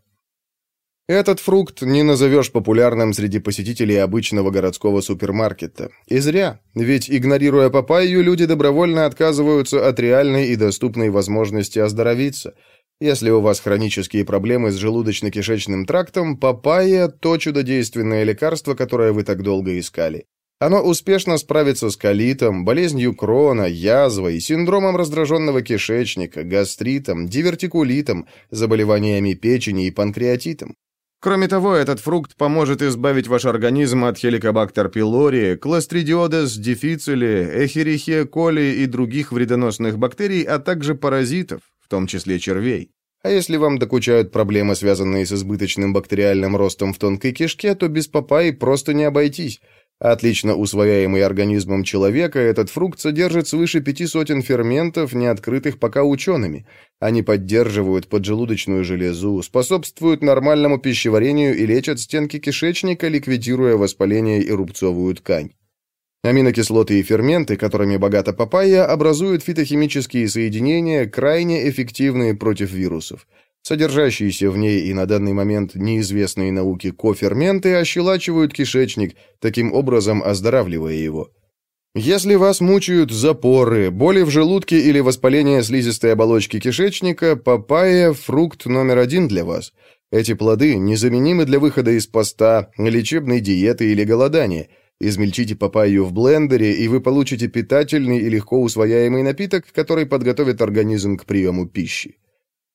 Этот фрукт не назовешь популярным среди посетителей обычного городского супермаркета. И зря, ведь, игнорируя папайю, люди добровольно отказываются от реальной и доступной возможности оздоровиться. Если у вас хронические проблемы с желудочно-кишечным трактом, папайя – то чудодейственное лекарство, которое вы так долго искали. Оно успешно справится с колитом, болезнью крона, язвой, синдромом раздраженного кишечника, гастритом, дивертикулитом, заболеваниями печени и панкреатитом. Кроме того, этот фрукт поможет избавить ваш организм от хеликобактер пилори, кластридиодес дифицили, эхерихия коли и других вредоносных бактерий, а также паразитов, в том числе червей. А если вам докучают проблемы, связанные с избыточным бактериальным ростом в тонкой кишке, то без папайи просто не обойтись – Отлично усвояемый организмом человека, этот фрукт содержит свыше пяти сотен ферментов, не открытых пока учеными. Они поддерживают поджелудочную железу, способствуют нормальному пищеварению и лечат стенки кишечника, ликвидируя воспаление и рубцовую ткань. Аминокислоты и ферменты, которыми богата папайя, образуют фитохимические соединения, крайне эффективные против вирусов. Содержащиеся в ней и на данный момент неизвестные науке коферменты ощелачивают кишечник, таким образом оздоравливая его. Если вас мучают запоры, боли в желудке или воспаление слизистой оболочки кишечника, папайя – фрукт номер один для вас. Эти плоды незаменимы для выхода из поста, лечебной диеты или голодания. Измельчите папайю в блендере, и вы получите питательный и легко усвояемый напиток, который подготовит организм к приему пищи.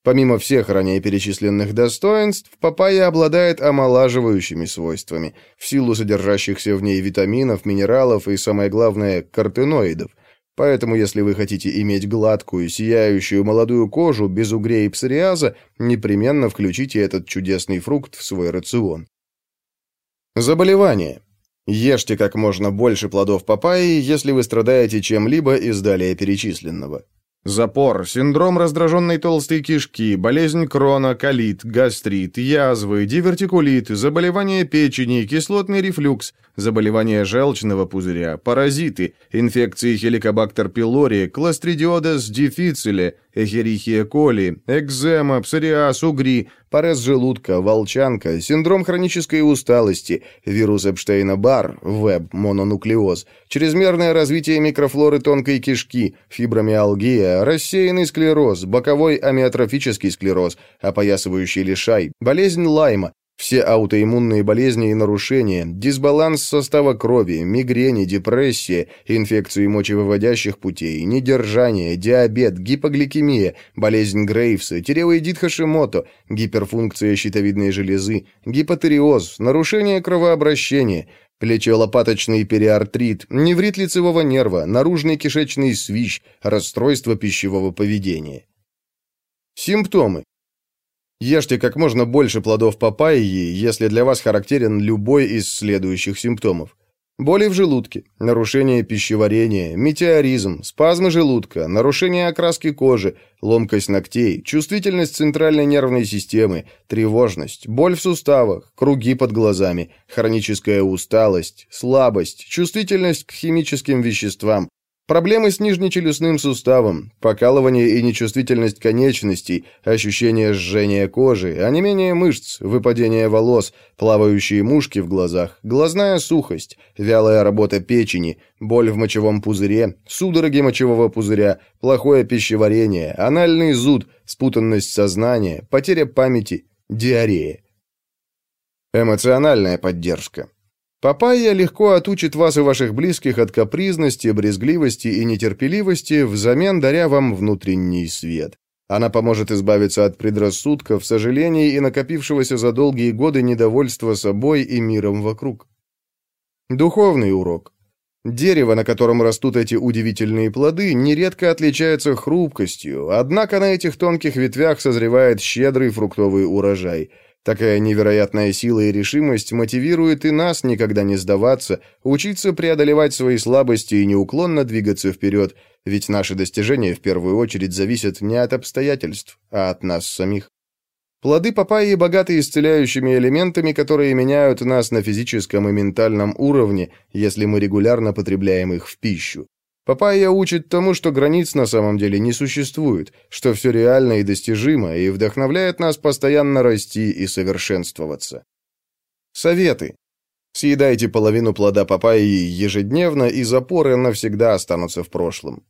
Помимо всех ранее перечисленных достоинств, папайя обладает омолаживающими свойствами, в силу содержащихся в ней витаминов, минералов и, самое главное, картеноидов. Поэтому, если вы хотите иметь гладкую, сияющую молодую кожу без угрей и псориаза, непременно включите этот чудесный фрукт в свой рацион. Заболевания. Ешьте как можно больше плодов папайи, если вы страдаете чем-либо из далее перечисленного. Запор, синдром раздраженной толстой кишки, болезнь крона, колит, гастрит, язвы, дивертикулит, заболевание печени, кислотный рефлюкс, заболевание желчного пузыря, паразиты, инфекции хеликобактер пилори, кластридиодес дифициле, эхерихия коли, экзема, псориаз, угри, парез желудка, волчанка, синдром хронической усталости, вирус Эпштейна-Барр, веб, мононуклеоз, чрезмерное развитие микрофлоры тонкой кишки, фибромиалгия, рассеянный склероз, боковой амиотрофический склероз, опоясывающий лишай, болезнь Лайма, все аутоиммунные болезни и нарушения, дисбаланс состава крови, мигрени, депрессия, инфекции мочевыводящих путей, недержание, диабет, гипогликемия, болезнь Грейвса, тиреоидит Хашимото, гиперфункция щитовидной железы, гипотериоз, нарушение кровообращения, плечо-лопаточный периартрит, неврит лицевого нерва, наружный кишечный свищ, расстройство пищевого поведения. Симптомы. Ешьте как можно больше плодов папайи, если для вас характерен любой из следующих симптомов. Боли в желудке, нарушение пищеварения, метеоризм, спазмы желудка, нарушение окраски кожи, ломкость ногтей, чувствительность центральной нервной системы, тревожность, боль в суставах, круги под глазами, хроническая усталость, слабость, чувствительность к химическим веществам, Проблемы с нижнечелюстным суставом, покалывание и нечувствительность конечностей, ощущение жжения кожи, онемение мышц, выпадение волос, плавающие мушки в глазах, глазная сухость, вялая работа печени, боль в мочевом пузыре, судороги мочевого пузыря, плохое пищеварение, анальный зуд, спутанность сознания, потеря памяти, диарея. Эмоциональная поддержка. Папайя легко отучит вас и ваших близких от капризности, брезгливости и нетерпеливости, взамен даря вам внутренний свет. Она поможет избавиться от предрассудков, сожалений и накопившегося за долгие годы недовольства собой и миром вокруг. Духовный урок. Дерево, на котором растут эти удивительные плоды, нередко отличается хрупкостью, однако на этих тонких ветвях созревает щедрый фруктовый урожай – Такая невероятная сила и решимость мотивирует и нас никогда не сдаваться, учиться преодолевать свои слабости и неуклонно двигаться вперед, ведь наши достижения в первую очередь зависят не от обстоятельств, а от нас самих. Плоды папайи богаты исцеляющими элементами, которые меняют нас на физическом и ментальном уровне, если мы регулярно потребляем их в пищу. Папайя учит тому, что границ на самом деле не существует, что все реально и достижимо, и вдохновляет нас постоянно расти и совершенствоваться. Советы. Съедайте половину плода папайи ежедневно, и запоры навсегда останутся в прошлом.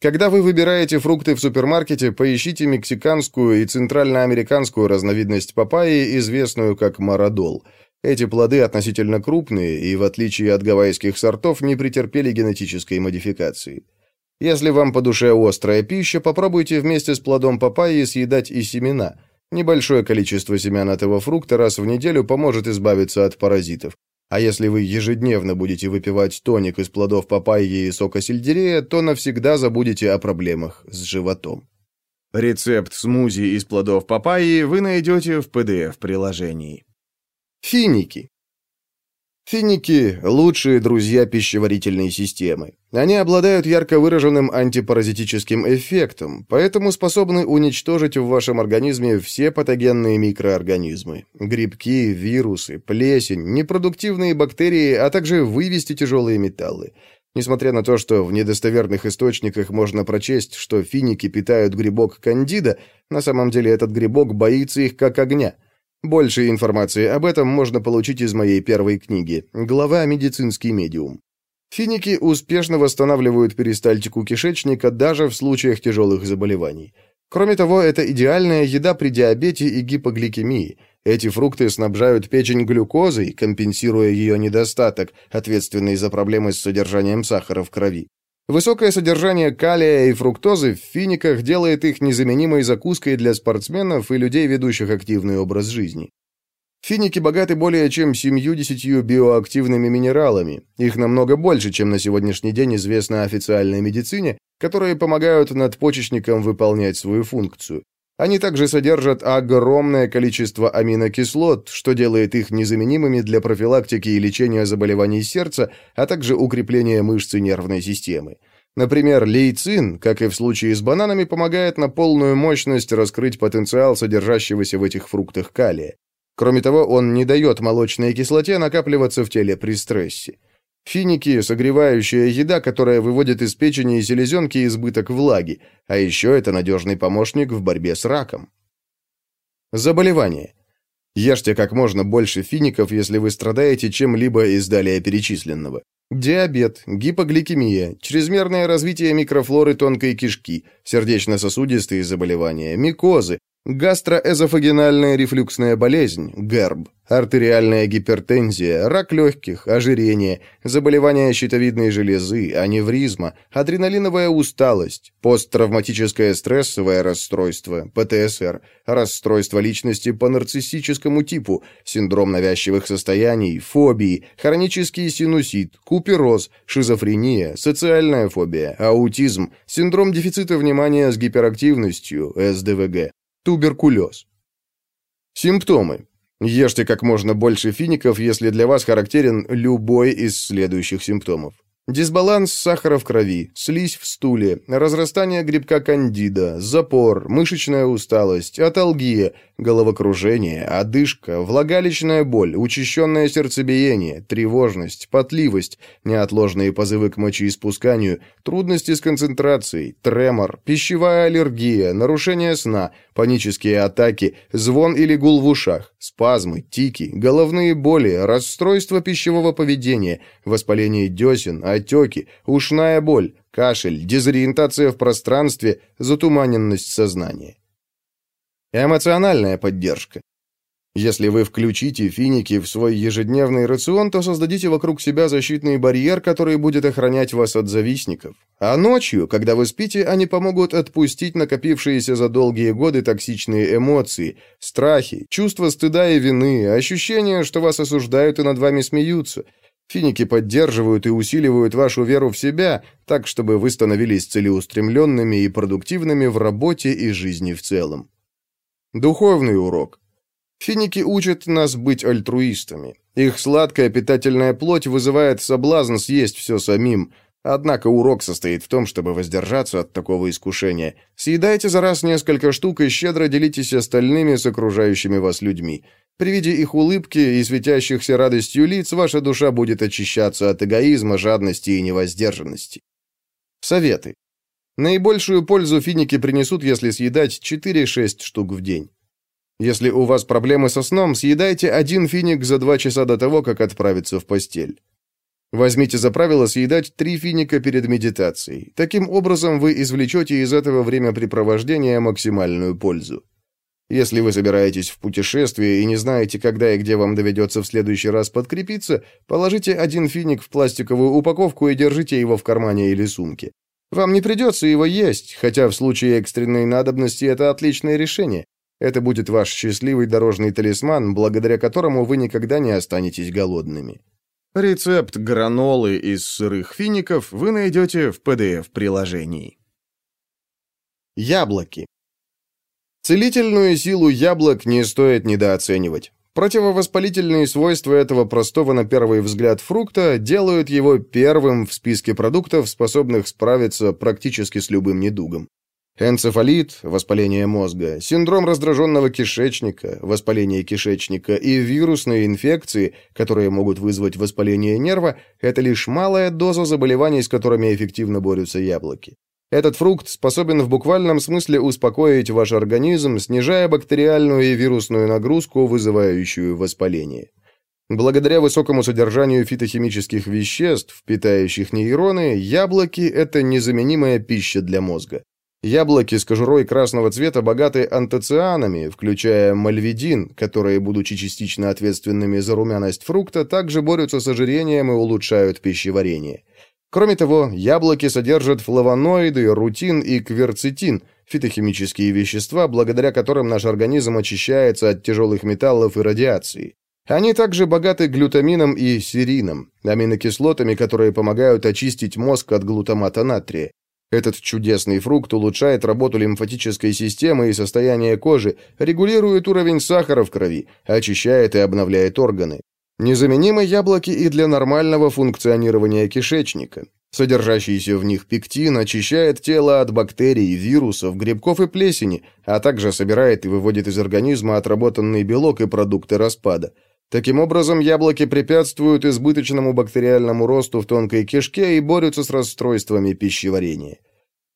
Когда вы выбираете фрукты в супермаркете, поищите мексиканскую и центральноамериканскую разновидность папайи, известную как марадол – эти плоды относительно крупные и, в отличие от гавайских сортов, не претерпели генетической модификации. Если вам по душе острая пища, попробуйте вместе с плодом папайи съедать и семена. Небольшое количество семян этого фрукта раз в неделю поможет избавиться от паразитов. А если вы ежедневно будете выпивать тоник из плодов папайи и сока сельдерея, то навсегда забудете о проблемах с животом. Рецепт смузи из плодов папайи вы найдете в PDF-приложении. Финики. Финики – лучшие друзья пищеварительной системы. Они обладают ярко выраженным антипаразитическим эффектом, поэтому способны уничтожить в вашем организме все патогенные микроорганизмы – грибки, вирусы, плесень, непродуктивные бактерии, а также вывести тяжелые металлы. Несмотря на то, что в недостоверных источниках можно прочесть, что финики питают грибок кандида, на самом деле этот грибок боится их как огня – больше информации об этом можно получить из моей первой книги «Глава «Медицинский медиум». Финики успешно восстанавливают перистальтику кишечника даже в случаях тяжелых заболеваний. Кроме того, это идеальная еда при диабете и гипогликемии. Эти фрукты снабжают печень глюкозой, компенсируя ее недостаток, ответственный за проблемы с содержанием сахара в крови. Высокое содержание калия и фруктозы в финиках делает их незаменимой закуской для спортсменов и людей, ведущих активный образ жизни. Финики богаты более чем 70 биоактивными минералами. Их намного больше, чем на сегодняшний день известно официальной медицине, которые помогают надпочечникам выполнять свою функцию. Они также содержат огромное количество аминокислот, что делает их незаменимыми для профилактики и лечения заболеваний сердца, а также укрепления мышц и нервной системы. Например, лейцин, как и в случае с бананами, помогает на полную мощность раскрыть потенциал содержащегося в этих фруктах калия. Кроме того, он не дает молочной кислоте накапливаться в теле при стрессе. Финики – согревающая еда, которая выводит из печени и селезенки избыток влаги, а еще это надежный помощник в борьбе с раком. Заболевания. Ешьте как можно больше фиников, если вы страдаете чем-либо из далее перечисленного. Диабет, гипогликемия, чрезмерное развитие микрофлоры тонкой кишки, сердечно-сосудистые заболевания, микозы, Гастроэзофагинальная рефлюксная болезнь, ГЭРБ, артериальная гипертензия, рак легких, ожирение, заболевания щитовидной железы, аневризма, адреналиновая усталость, посттравматическое стрессовое расстройство, ПТСР, расстройство личности по нарциссическому типу, синдром навязчивых состояний, фобии, хронический синусит, купероз, шизофрения, социальная фобия, аутизм, синдром дефицита внимания с гиперактивностью, СДВГ, Туберкулез. Симптомы. Ешьте как можно больше фиников, если для вас характерен любой из следующих симптомов. Дисбаланс сахара в крови, слизь в стуле, разрастание грибка кандида, запор, мышечная усталость, аталгия, головокружение, одышка, влагалищная боль, учащенное сердцебиение, тревожность, потливость, неотложные позывы к мочеиспусканию, трудности с концентрацией, тремор, пищевая аллергия, нарушение сна, панические атаки, звон или гул в ушах, спазмы, тики, головные боли, расстройство пищевого поведения, воспаление десен, отеки, ушная боль, кашель, дезориентация в пространстве, затуманенность сознания. Эмоциональная поддержка. Если вы включите финики в свой ежедневный рацион, то создадите вокруг себя защитный барьер, который будет охранять вас от завистников. А ночью, когда вы спите, они помогут отпустить накопившиеся за долгие годы токсичные эмоции, страхи, чувство стыда и вины, ощущение, что вас осуждают и над вами смеются. Финики поддерживают и усиливают вашу веру в себя, так чтобы вы становились целеустремленными и продуктивными в работе и жизни в целом. Духовный урок. Финики учат нас быть альтруистами. Их сладкая питательная плоть вызывает соблазн съесть все самим. Однако урок состоит в том, чтобы воздержаться от такого искушения. Съедайте за раз несколько штук и щедро делитесь остальными с окружающими вас людьми. При виде их улыбки и светящихся радостью лиц ваша душа будет очищаться от эгоизма, жадности и невоздержанности. Советы. Наибольшую пользу финики принесут, если съедать 4-6 штук в день. Если у вас проблемы со сном, съедайте один финик за два часа до того, как отправиться в постель. Возьмите за правило съедать три финика перед медитацией. Таким образом, вы извлечете из этого времяпрепровождения максимальную пользу. Если вы собираетесь в путешествие и не знаете, когда и где вам доведется в следующий раз подкрепиться, положите один финик в пластиковую упаковку и держите его в кармане или сумке. Вам не придется его есть, хотя в случае экстренной надобности это отличное решение. Это будет ваш счастливый дорожный талисман, благодаря которому вы никогда не останетесь голодными. Рецепт гранолы из сырых фиников вы найдете в PDF-приложении. Яблоки. Целительную силу яблок не стоит недооценивать. Противовоспалительные свойства этого простого на первый взгляд фрукта делают его первым в списке продуктов, способных справиться практически с любым недугом. Энцефалит, воспаление мозга, синдром раздраженного кишечника, воспаление кишечника и вирусные инфекции, которые могут вызвать воспаление нерва, это лишь малая доза заболеваний, с которыми эффективно борются яблоки. Этот фрукт способен в буквальном смысле успокоить ваш организм, снижая бактериальную и вирусную нагрузку, вызывающую воспаление. Благодаря высокому содержанию фитохимических веществ, питающих нейроны, яблоки – это незаменимая пища для мозга. Яблоки с кожурой красного цвета богаты антоцианами, включая мальвидин, которые, будучи частично ответственными за румяность фрукта, также борются с ожирением и улучшают пищеварение. Кроме того, яблоки содержат флавоноиды, рутин и кверцетин, фитохимические вещества, благодаря которым наш организм очищается от тяжелых металлов и радиации. Они также богаты глютамином и серином, аминокислотами, которые помогают очистить мозг от глутамата натрия. Этот чудесный фрукт улучшает работу лимфатической системы и состояние кожи, регулирует уровень сахара в крови, очищает и обновляет органы. Незаменимы яблоки и для нормального функционирования кишечника. Содержащийся в них пектин очищает тело от бактерий, вирусов, грибков и плесени, а также собирает и выводит из организма отработанный белок и продукты распада. Таким образом, яблоки препятствуют избыточному бактериальному росту в тонкой кишке и борются с расстройствами пищеварения.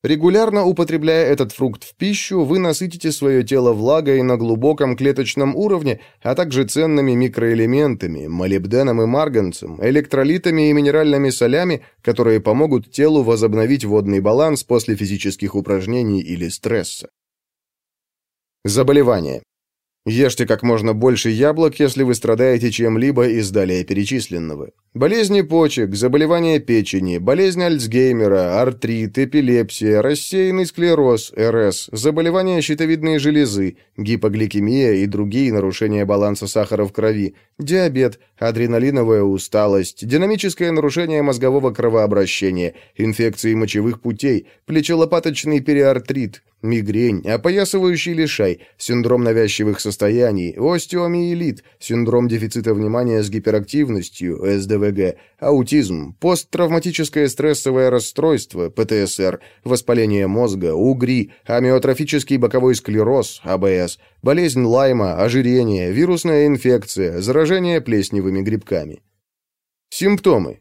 Регулярно употребляя этот фрукт в пищу, вы насытите свое тело влагой на глубоком клеточном уровне, а также ценными микроэлементами, молибденом и марганцем, электролитами и минеральными солями, которые помогут телу возобновить водный баланс после физических упражнений или стресса. Заболевания. Ешьте как можно больше яблок, если вы страдаете чем-либо из далее перечисленного. Болезни почек, заболевания печени, болезнь Альцгеймера, артрит, эпилепсия, рассеянный склероз, РС, заболевания щитовидной железы, гипогликемия и другие нарушения баланса сахара в крови, диабет, адреналиновая усталость, динамическое нарушение мозгового кровообращения, инфекции мочевых путей, плечелопаточный периартрит, мигрень, опоясывающий лишай, синдром навязчивых состояний, остеомиелит, синдром дефицита внимания с гиперактивностью, СДВГ, аутизм, посттравматическое стрессовое расстройство, ПТСР, воспаление мозга, угри, амиотрофический боковой склероз, АБС, болезнь Лайма, ожирение, вирусная инфекция, заражение плесневыми грибками. Симптомы.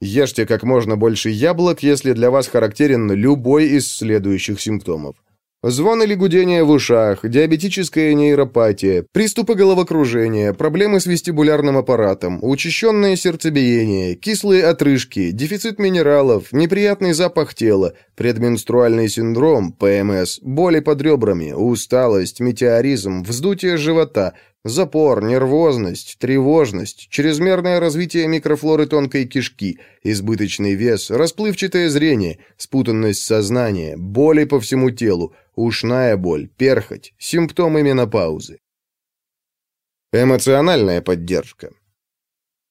Ешьте как можно больше яблок, если для вас характерен любой из следующих симптомов. Звон или гудение в ушах, диабетическая нейропатия, приступы головокружения, проблемы с вестибулярным аппаратом, учащенное сердцебиение, кислые отрыжки, дефицит минералов, неприятный запах тела, предменструальный синдром, ПМС, боли под ребрами, усталость, метеоризм, вздутие живота, Запор, нервозность, тревожность, чрезмерное развитие микрофлоры тонкой кишки, избыточный вес, расплывчатое зрение, спутанность сознания, боли по всему телу, ушная боль, перхоть, симптомы менопаузы. Эмоциональная поддержка.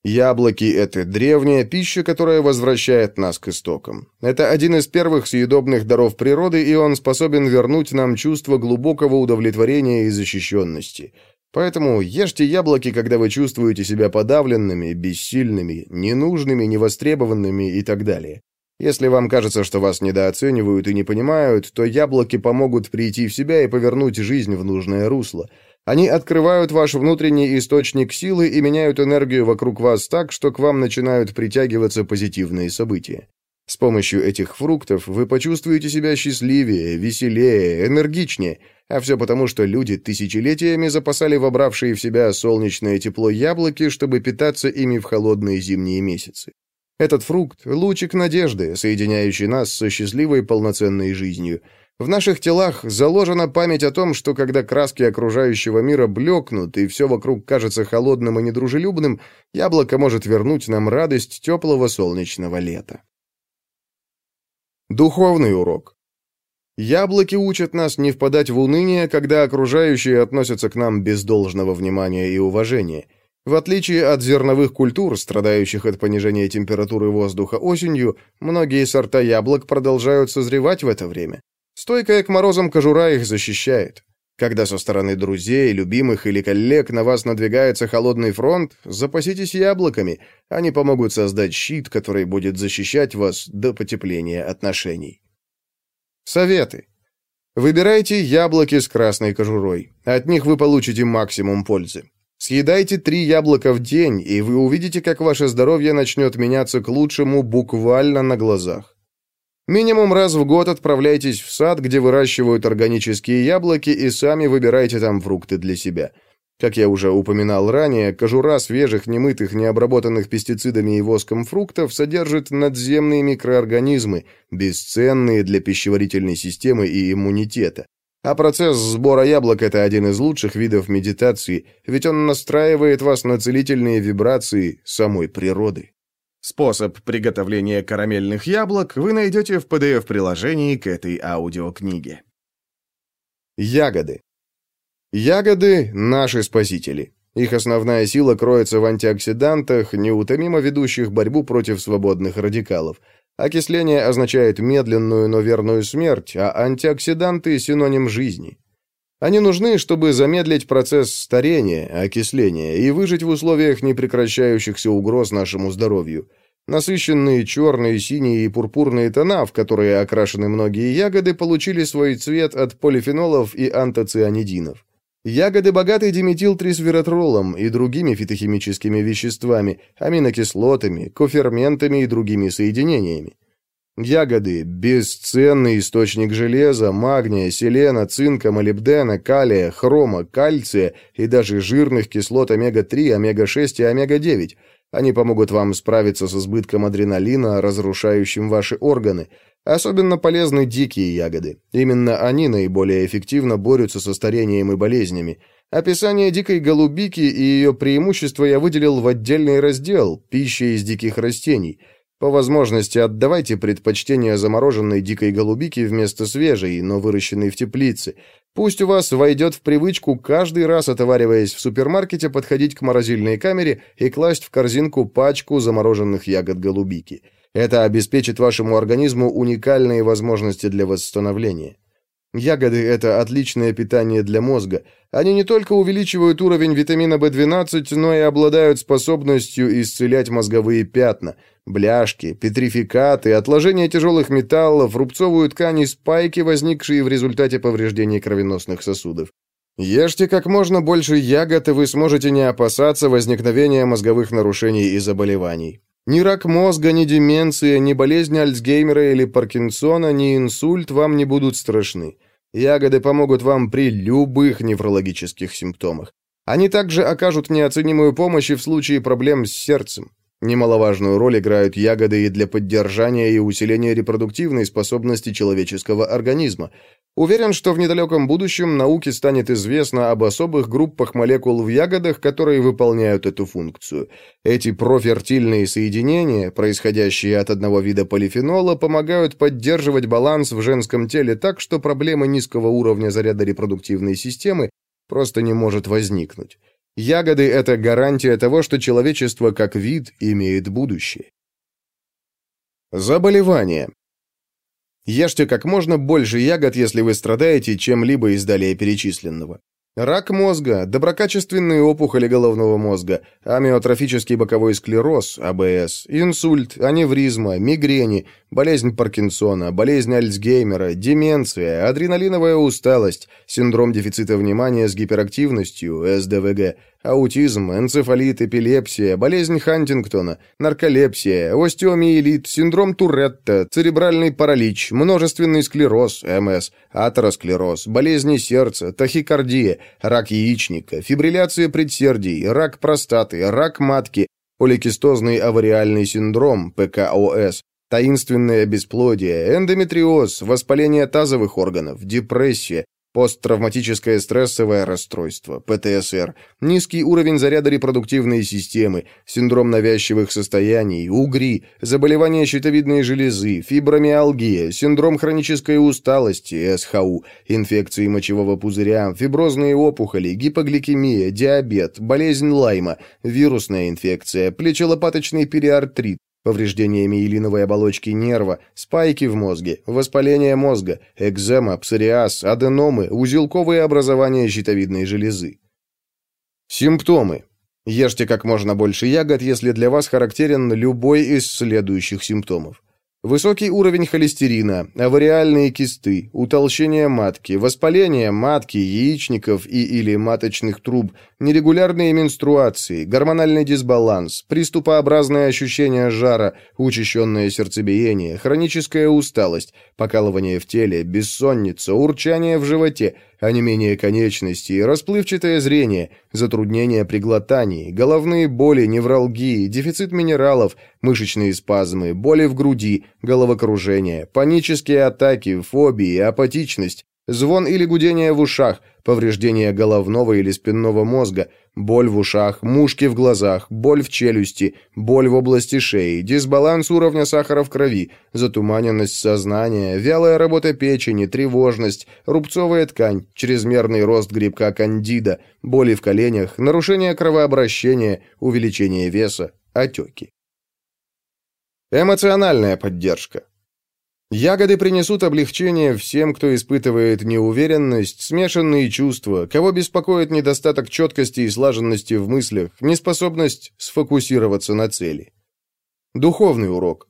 Яблоки – это древняя пища, которая возвращает нас к истокам. Это один из первых съедобных даров природы, и он способен вернуть нам чувство глубокого удовлетворения и защищенности – Поэтому ешьте яблоки, когда вы чувствуете себя подавленными, бессильными, ненужными, невостребованными и так далее. Если вам кажется, что вас недооценивают и не понимают, то яблоки помогут прийти в себя и повернуть жизнь в нужное русло. Они открывают ваш внутренний источник силы и меняют энергию вокруг вас так, что к вам начинают притягиваться позитивные события. С помощью этих фруктов вы почувствуете себя счастливее, веселее, энергичнее, а все потому, что люди тысячелетиями запасали вобравшие в себя солнечное тепло яблоки, чтобы питаться ими в холодные зимние месяцы. Этот фрукт — лучик надежды, соединяющий нас со счастливой полноценной жизнью. В наших телах заложена память о том, что когда краски окружающего мира блекнут и все вокруг кажется холодным и недружелюбным, яблоко может вернуть нам радость теплого солнечного лета. Духовный урок. Яблоки учат нас не впадать в уныние, когда окружающие относятся к нам без должного внимания и уважения. В отличие от зерновых культур, страдающих от понижения температуры воздуха осенью, многие сорта яблок продолжают созревать в это время. Стойкая к морозам кожура их защищает. Когда со стороны друзей, любимых или коллег на вас надвигается холодный фронт, запаситесь яблоками. Они помогут создать щит, который будет защищать вас до потепления отношений. Советы. Выбирайте яблоки с красной кожурой. От них вы получите максимум пользы. Съедайте три яблока в день, и вы увидите, как ваше здоровье начнет меняться к лучшему буквально на глазах. Минимум раз в год отправляйтесь в сад, где выращивают органические яблоки, и сами выбирайте там фрукты для себя. Как я уже упоминал ранее, кожура свежих, немытых, необработанных пестицидами и воском фруктов содержит надземные микроорганизмы, бесценные для пищеварительной системы и иммунитета. А процесс сбора яблок – это один из лучших видов медитации, ведь он настраивает вас на целительные вибрации самой природы. Способ приготовления карамельных яблок вы найдете в PDF-приложении к этой аудиокниге. Ягоды. Ягоды – наши спасители. Их основная сила кроется в антиоксидантах, неутомимо ведущих борьбу против свободных радикалов. Окисление означает медленную, но верную смерть, а антиоксиданты – синоним жизни. Они нужны, чтобы замедлить процесс старения, окисления и выжить в условиях непрекращающихся угроз нашему здоровью. Насыщенные черные, синие и пурпурные тона, в которые окрашены многие ягоды, получили свой цвет от полифенолов и антоцианидинов. Ягоды богаты диметилтрисвератролом и другими фитохимическими веществами, аминокислотами, коферментами и другими соединениями. Ягоды – бесценный источник железа, магния, селена, цинка, молибдена, калия, хрома, кальция и даже жирных кислот омега-3, омега-6 и омега-9. Они помогут вам справиться с избытком адреналина, разрушающим ваши органы. Особенно полезны дикие ягоды. Именно они наиболее эффективно борются со старением и болезнями. Описание дикой голубики и ее преимущества я выделил в отдельный раздел «Пища из диких растений». По возможности отдавайте предпочтение замороженной дикой голубике вместо свежей, но выращенной в теплице. Пусть у вас войдет в привычку каждый раз, отовариваясь в супермаркете, подходить к морозильной камере и класть в корзинку пачку замороженных ягод голубики. Это обеспечит вашему организму уникальные возможности для восстановления. Ягоды – это отличное питание для мозга. Они не только увеличивают уровень витамина В12, но и обладают способностью исцелять мозговые пятна, бляшки, петрификаты, отложения тяжелых металлов, рубцовую ткань и спайки, возникшие в результате повреждений кровеносных сосудов. Ешьте как можно больше ягод, и вы сможете не опасаться возникновения мозговых нарушений и заболеваний. Ни рак мозга, ни деменция, ни болезнь Альцгеймера или Паркинсона, ни инсульт вам не будут страшны. Ягоды помогут вам при любых неврологических симптомах. Они также окажут неоценимую помощь и в случае проблем с сердцем. Немаловажную роль играют ягоды и для поддержания и усиления репродуктивной способности человеческого организма. Уверен, что в недалеком будущем науке станет известно об особых группах молекул в ягодах, которые выполняют эту функцию. Эти профертильные соединения, происходящие от одного вида полифенола, помогают поддерживать баланс в женском теле так, что проблема низкого уровня заряда репродуктивной системы просто не может возникнуть. Ягоды – это гарантия того, что человечество как вид имеет будущее. Заболевания. Ешьте как можно больше ягод, если вы страдаете чем-либо из далее перечисленного. Рак мозга, доброкачественные опухоли головного мозга, амиотрофический боковой склероз, АБС, инсульт, аневризма, мигрени, болезнь Паркинсона, болезнь Альцгеймера, деменция, адреналиновая усталость, синдром дефицита внимания с гиперактивностью, СДВГ, аутизм, энцефалит, эпилепсия, болезнь Хантингтона, нарколепсия, остеомиелит, синдром Туретта, церебральный паралич, множественный склероз, МС, атеросклероз, болезни сердца, тахикардия, рак яичника, фибрилляция предсердий, рак простаты, рак матки, поликистозный авариальный синдром, ПКОС, таинственное бесплодие, эндометриоз, воспаление тазовых органов, депрессия, Посттравматическое стрессовое расстройство, ПТСР, низкий уровень заряда репродуктивной системы, синдром навязчивых состояний, угри, заболевания щитовидной железы, фибромиалгия, синдром хронической усталости, СХУ, инфекции мочевого пузыря, фиброзные опухоли, гипогликемия, диабет, болезнь Лайма, вирусная инфекция, плечелопаточный периартрит, повреждение миелиновой оболочки нерва, спайки в мозге, воспаление мозга, экзема, псориаз, аденомы, узелковые образования щитовидной железы. Симптомы. Ешьте как можно больше ягод, если для вас характерен любой из следующих симптомов. Высокий уровень холестерина, авариальные кисты, утолщение матки, воспаление матки, яичников и или маточных труб, нерегулярные менструации, гормональный дисбаланс, приступообразное ощущение жара, учащенное сердцебиение, хроническая усталость, покалывание в теле, бессонница, урчание в животе – онемение конечностей, расплывчатое зрение, затруднения при глотании, головные боли, невралгии, дефицит минералов, мышечные спазмы, боли в груди, головокружение, панические атаки, фобии, апатичность, звон или гудение в ушах, повреждение головного или спинного мозга, боль в ушах, мушки в глазах, боль в челюсти, боль в области шеи, дисбаланс уровня сахара в крови, затуманенность сознания, вялая работа печени, тревожность, рубцовая ткань, чрезмерный рост грибка кандида, боли в коленях, нарушение кровообращения, увеличение веса, отеки. Эмоциональная поддержка. Ягоды принесут облегчение всем, кто испытывает неуверенность, смешанные чувства, кого беспокоит недостаток четкости и слаженности в мыслях, неспособность сфокусироваться на цели. Духовный урок.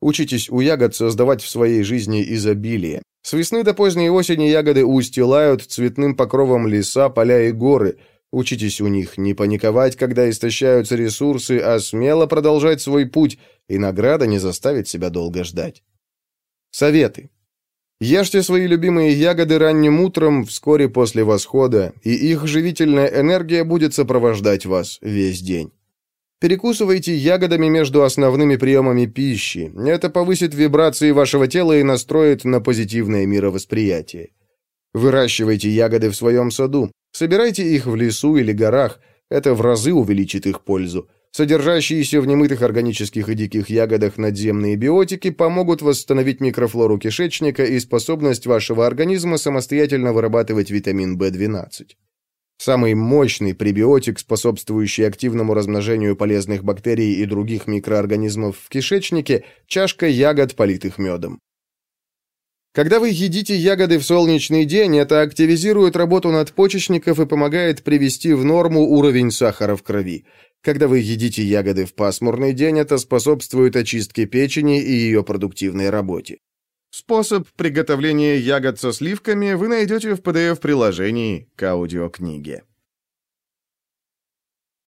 Учитесь у ягод создавать в своей жизни изобилие. С весны до поздней осени ягоды устилают цветным покровом леса, поля и горы. Учитесь у них не паниковать, когда истощаются ресурсы, а смело продолжать свой путь, и награда не заставит себя долго ждать. Советы. Ешьте свои любимые ягоды ранним утром, вскоре после восхода, и их живительная энергия будет сопровождать вас весь день. Перекусывайте ягодами между основными приемами пищи. Это повысит вибрации вашего тела и настроит на позитивное мировосприятие. Выращивайте ягоды в своем саду. Собирайте их в лесу или горах. Это в разы увеличит их пользу. Содержащиеся в немытых органических и диких ягодах надземные биотики помогут восстановить микрофлору кишечника и способность вашего организма самостоятельно вырабатывать витамин В12. Самый мощный пребиотик, способствующий активному размножению полезных бактерий и других микроорганизмов в кишечнике – чашка ягод, политых медом. Когда вы едите ягоды в солнечный день, это активизирует работу надпочечников и помогает привести в норму уровень сахара в крови. Когда вы едите ягоды в пасмурный день, это способствует очистке печени и ее продуктивной работе. Способ приготовления ягод со сливками вы найдете в PDF-приложении к аудиокниге.